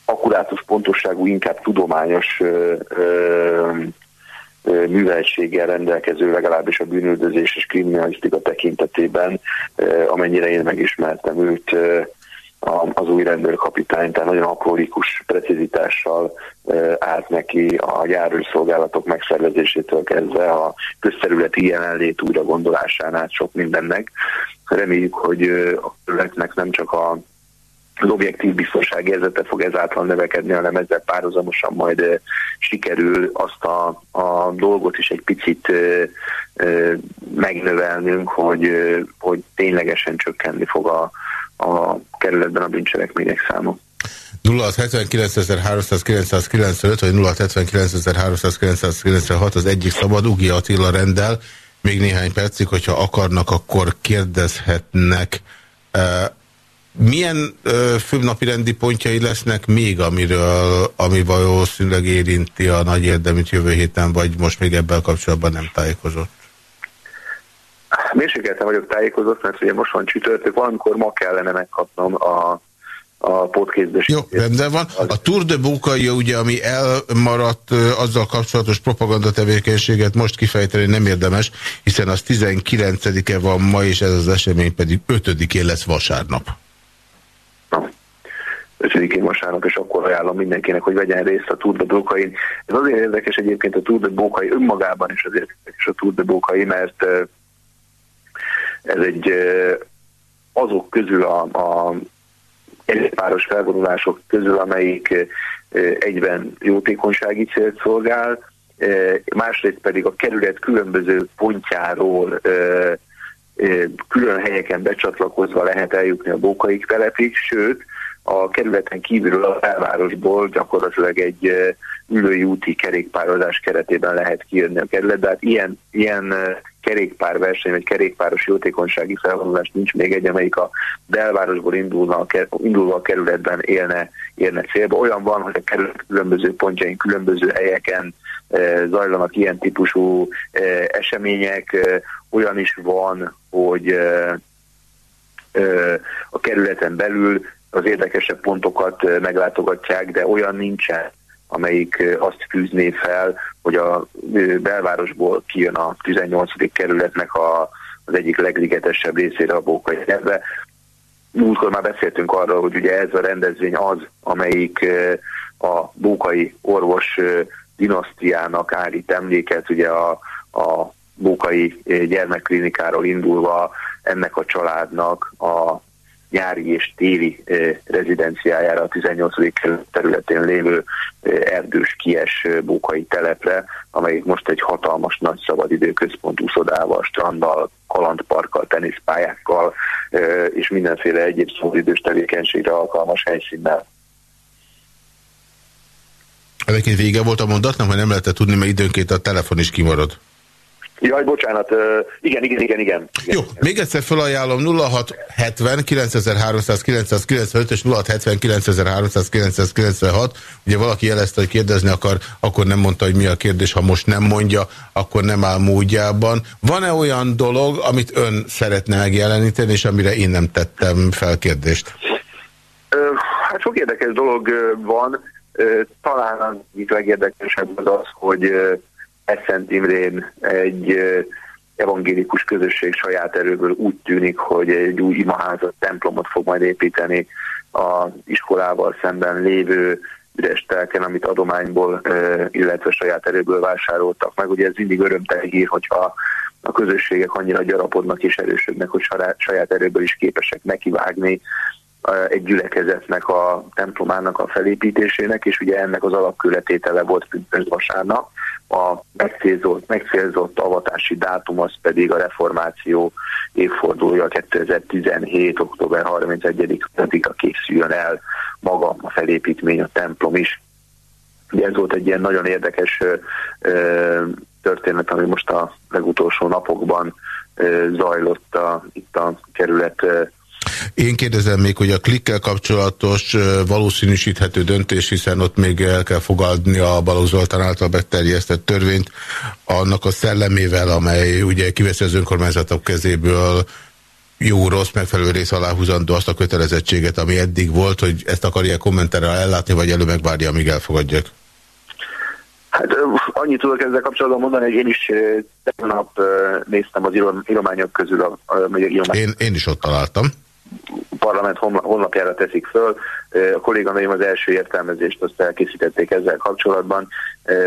Akkurátus pontosságú, inkább tudományos műveltséggel rendelkező legalábbis a bűnöldözés és kriminalisztika tekintetében, amennyire én megismertem őt, az új rendőrkapitány, tehát nagyon aprólikus precizitással állt neki a járőrszolgálatok megszervezésétől kezdve a közterületi jelenlét újra gondolásán át sok mindennek. Reméljük, hogy a területnek nem csak a az objektív biztonság érzete fog ezáltal növekedni, hanem ezzel párhuzamosan majd sikerül azt a, a dolgot is egy picit megnövelnünk, hogy, hogy ténylegesen csökkenni fog a, a kerületben a bűncselekmények száma. 0679.395 vagy 0679.396 az egyik szabad, Ugi Attila rendel, még néhány percig, hogyha akarnak, akkor kérdezhetnek. Milyen főnapi rendi pontjai lesznek még, amiről, ami valószínűleg érinti a nagy érdeműt jövő héten, vagy most még ebben kapcsolatban nem tájékozott? Mérsékelten vagyok tájékozott, mert ugye most van csütörtök, valamikor ma kellene megkapnom a, a. Jó, rendben van. A Tour de Bukai, ugye, ami elmaradt, azzal kapcsolatos propagandatevékenységet most kifejteni nem érdemes, hiszen az 19-e van ma, és ez az esemény pedig 5-én lesz vasárnap. 5-én vasárnap, és akkor ajánlom mindenkinek, hogy vegyen részt a Tour de Bukai. Ez azért érdekes egyébként a Tour de Bukai önmagában is azért érdekes a Tour de Bukai, mert ez egy azok közül a, a egypáros felvonulások közül, amelyik egyben jótékonysági célt szolgál, másrészt pedig a kerület különböző pontjáról külön helyeken becsatlakozva lehet eljutni a Bókaik telepig, sőt, a kerületen kívülről a felvárosból gyakorlatilag egy ülői úti kerékpározás keretében lehet kijönni a kerület, de hát ilyen, ilyen kerékpárverseny, vagy kerékpáros jótékonysági felvonulás nincs még egy, amelyik a belvárosból indulna, indulva a kerületben élne, élne célba. Olyan van, hogy a kerület különböző pontjain, különböző helyeken zajlanak ilyen típusú események, olyan is van, hogy a kerületen belül az érdekesebb pontokat meglátogatják, de olyan nincsen, amelyik azt fűzné fel, hogy a belvárosból kijön a 18. kerületnek a, az egyik legligetesebb részére a Bókai nyelve. Múltkor már beszéltünk arról, hogy ugye ez a rendezvény az, amelyik a bókai orvos dinasztiának állít emléket, ugye a, a bókai gyermekklinikáról indulva ennek a családnak a nyári és téli rezidenciájára a 18. területén lévő erdős kies bókai telepre, amelyik most egy hatalmas nagy szabadidőközpont úszodával, stranddal, kalandparkkal, teniszpályákkal és mindenféle egyéb szabadidős tevékenységre alkalmas helyszínnel. Egyébként vége volt a mondatnak, mert nem lehetett tudni, mert időnként a telefon is kimarad. Jaj, bocsánat, igen, igen, igen, igen. Jó, még egyszer felajánlom 0670 9300 995 és 0670 9300 996. Ugye valaki jelezte, hogy kérdezni akar, akkor nem mondta, hogy mi a kérdés. Ha most nem mondja, akkor nem áll módjában. Van-e olyan dolog, amit ön szeretne megjeleníteni, és amire én nem tettem fel kérdést? Hát sok érdekes dolog van. Talán az legérdekesebb az az, hogy Eszent Imrén egy evangélikus közösség saját erőből úgy tűnik, hogy egy új imaházat, templomot fog majd építeni az iskolával szemben lévő üres telken, amit adományból, illetve saját erőből vásároltak meg. Ugye ez mindig örömteli hír, hogyha a közösségek annyira gyarapodnak és erősödnek, hogy saját erőből is képesek nekivágni egy gyülekezetnek a templomának a felépítésének, és ugye ennek az alapkületétele volt pünkösd vasárnap. A megcélzott, megcélzott avatási dátum az pedig a reformáció évfordulója 2017. október 31-a készüljön el maga a felépítmény, a templom is. Ugye ez volt egy ilyen nagyon érdekes ö, történet, ami most a legutolsó napokban ö, zajlott a, itt a kerület én kérdezem még, hogy a klikkel kapcsolatos valószínűsíthető döntés, hiszen ott még el kell fogadni a Balogh Zoltán által beterjesztett törvényt, annak a szellemével, amely ugye kiveszi az önkormányzatok kezéből jó-rossz megfelelő rész aláhúzandó azt a kötelezettséget, ami eddig volt, hogy ezt akarja kommenterrel ellátni, vagy elő megvárja, amíg elfogadják? Hát annyit tudok ezzel kapcsolatban mondani, hogy én is tegnap néztem az írományok közül a, a, a írományok. Én, én is ott találtam parlament honlapjára teszik föl. A kolléganőim az első értelmezést azt elkészítették ezzel kapcsolatban.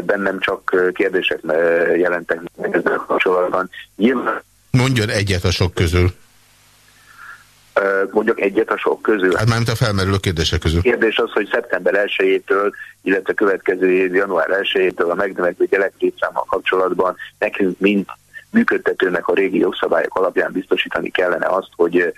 Bennem csak kérdések jelentek meg ezzel kapcsolatban. Nyilván... Mondjon egyet a sok közül. Mondjuk egyet a sok közül. Hát mármint a felmerülő kérdések közül. Kérdés az, hogy szeptember 1-től, illetve következő év január 1-től a megnövekedő gyereklétszámmal kapcsolatban nekünk mind működtetőnek a régi jogszabályok alapján biztosítani kellene azt, hogy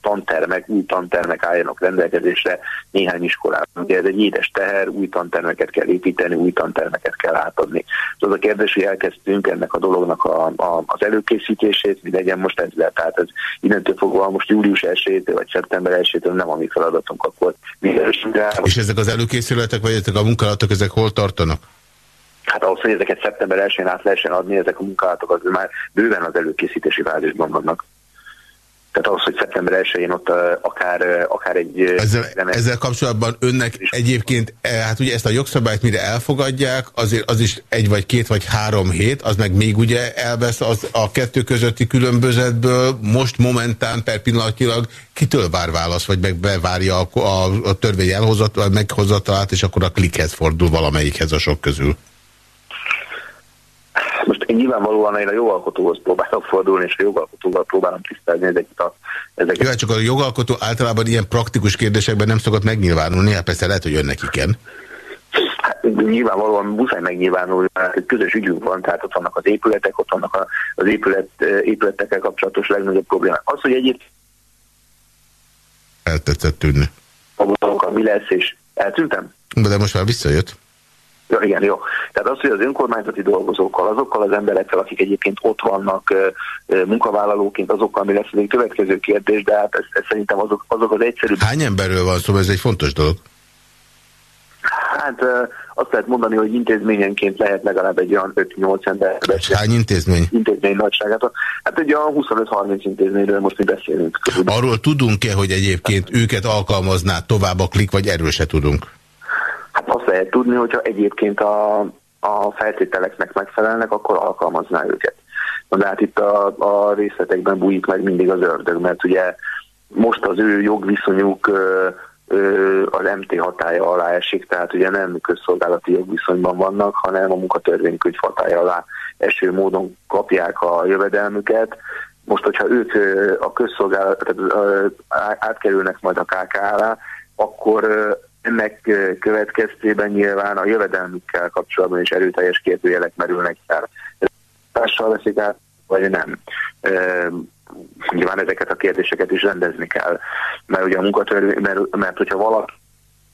tantermek, új tantermek álljanak rendelkezésre néhány iskolában. Ugye ez egy édes teher, új tantermeket kell építeni, új tantermeket kell átadni. Az a kérdés, hogy elkezdtünk ennek a dolognak a, a, az előkészítését, mi legyen most ezzel. Tehát ez innentől fogva most július 1 vagy szeptember 1-től nem a mi feladatunk, akkor mi És ezek az előkészületek, vagy ezek a munkálatok, ezek hol tartanak? Hát ahhoz, hogy ezeket szeptember 1-én át lehessen adni, ezek a munkálatok az már bőven az előkészítési fázisban vannak. Tehát ahhoz, hogy szeptember 1-én ott akár, akár egy... Ezzel, ezzel kapcsolatban önnek egyébként, hát ugye ezt a jogszabályt mire elfogadják, azért az is egy vagy két vagy három hét, az meg még ugye elvesz az, a kettő közötti különbözetből, most momentán per pillanatilag kitől vár válasz, vagy meg bevárja a, a, a törvény elhozat, meghozatalát, és akkor a klikhez fordul valamelyikhez a sok közül. Én nyilvánvalóan én a jogalkotóhoz próbálok fordulni, és a jogalkotóval próbálom tisztelni ezeket a... Ezeket. Jó, hát csak a jogalkotó általában ilyen praktikus kérdésekben nem szokott megnyilvánulni, hát persze lehet, hogy önnek igen. Hát, nyilvánvalóan muszáj megnyilvánulni, mert egy közös ügyünk van, tehát ott vannak az épületek, ott vannak az épület, épületekkel kapcsolatos legnagyobb problémák. Az, hogy egyébként eltetszett tűnni. Mi lesz, és eltűntem? De most már visszajött. Ja, igen, jó. Tehát az, hogy az önkormányzati dolgozókkal, azokkal az emberekkel, akik egyébként ott vannak munkavállalóként, azokkal mi lesz egy következő kérdés, de hát ez, ez szerintem azok, azok az egyszerű... Hány emberről van szó, ez egy fontos dolog? Hát azt lehet mondani, hogy intézményenként lehet legalább egy olyan 5-8 ember. Hány intézmény? Intézmény nagyságát. Hát egy olyan 25-30 intézményről most mi beszélünk. Arról tudunk-e, hogy egyébként őket alkalmazná tovább a klik, vagy erről se tudunk? Lehet tudni, hogyha egyébként a, a feltételeknek megfelelnek, akkor alkalmazná őket. de hát itt a, a részletekben bújik meg mindig az ördög, mert ugye most az ő jogviszonyuk ö, ö, az MT hatája alá esik, tehát ugye nem közszolgálati jogviszonyban vannak, hanem a munkatörvénykönyv hatája alá eső módon kapják a jövedelmüket, most, hogyha ők a közszolgálat, tehát átkerülnek majd a KK alá, akkor ennek következtében nyilván a jövedelmükkel kapcsolatban is erőteljes kérdőjelek merülnek fel. Társal veszik át, vagy nem. Nyilván ezeket a kérdéseket is rendezni kell. Mert ugye a munkatörvény, mert, mert hogyha valaki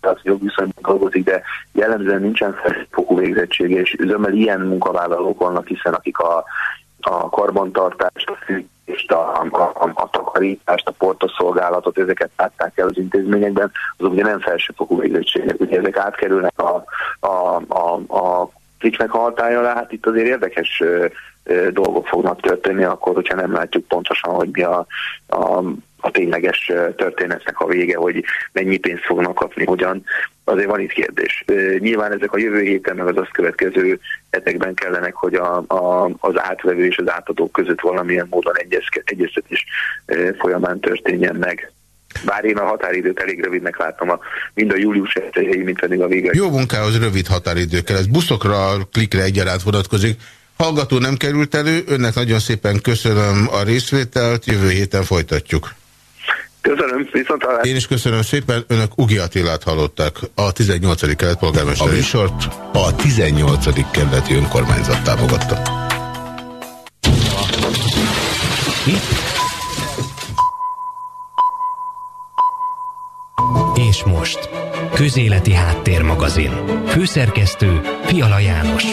az jogviszonyban dolgozik, de jellemzően nincsen felsőfokú végzettség, és üzemel ilyen munkavállalók vannak, hiszen akik a, a karbantartást, a fűtést, a, a, a takarítást, a portoszolgálatot, ezeket látták el az intézményekben, azok ugye nem felsőfokú végzettségek, ugye ezek átkerülnek a, a, a, a kicsinek hatája alá, hát itt azért érdekes dolgok fognak történni, akkor, hogyha nem látjuk pontosan, hogy mi a, a, a tényleges történetnek a vége, hogy mennyi pénzt fognak kapni, hogyan. Azért van itt kérdés. Nyilván ezek a jövő héten, meg az azt következő hetekben kellenek, hogy a, a, az átvevő és az átadók között valamilyen módon egyeztetés folyamán történjen meg. Bár én a határidőt elég rövidnek látom, a, mind a július 1 mint pedig a vége. Jó munkához rövid határidő kell. Ez buszokra, klikre egyaránt vonatkozik. Hallgató nem került elő, önnek nagyon szépen köszönöm a részvételt, jövő héten folytatjuk. Köszönöm, viszont hallás. Én is köszönöm szépen, önök Ugi Attilát hallották, a 18. kelet polgármester. A műsort a 18. kerületi önkormányzat támogatta. És most, Közéleti Háttérmagazin. Főszerkesztő Fiala János.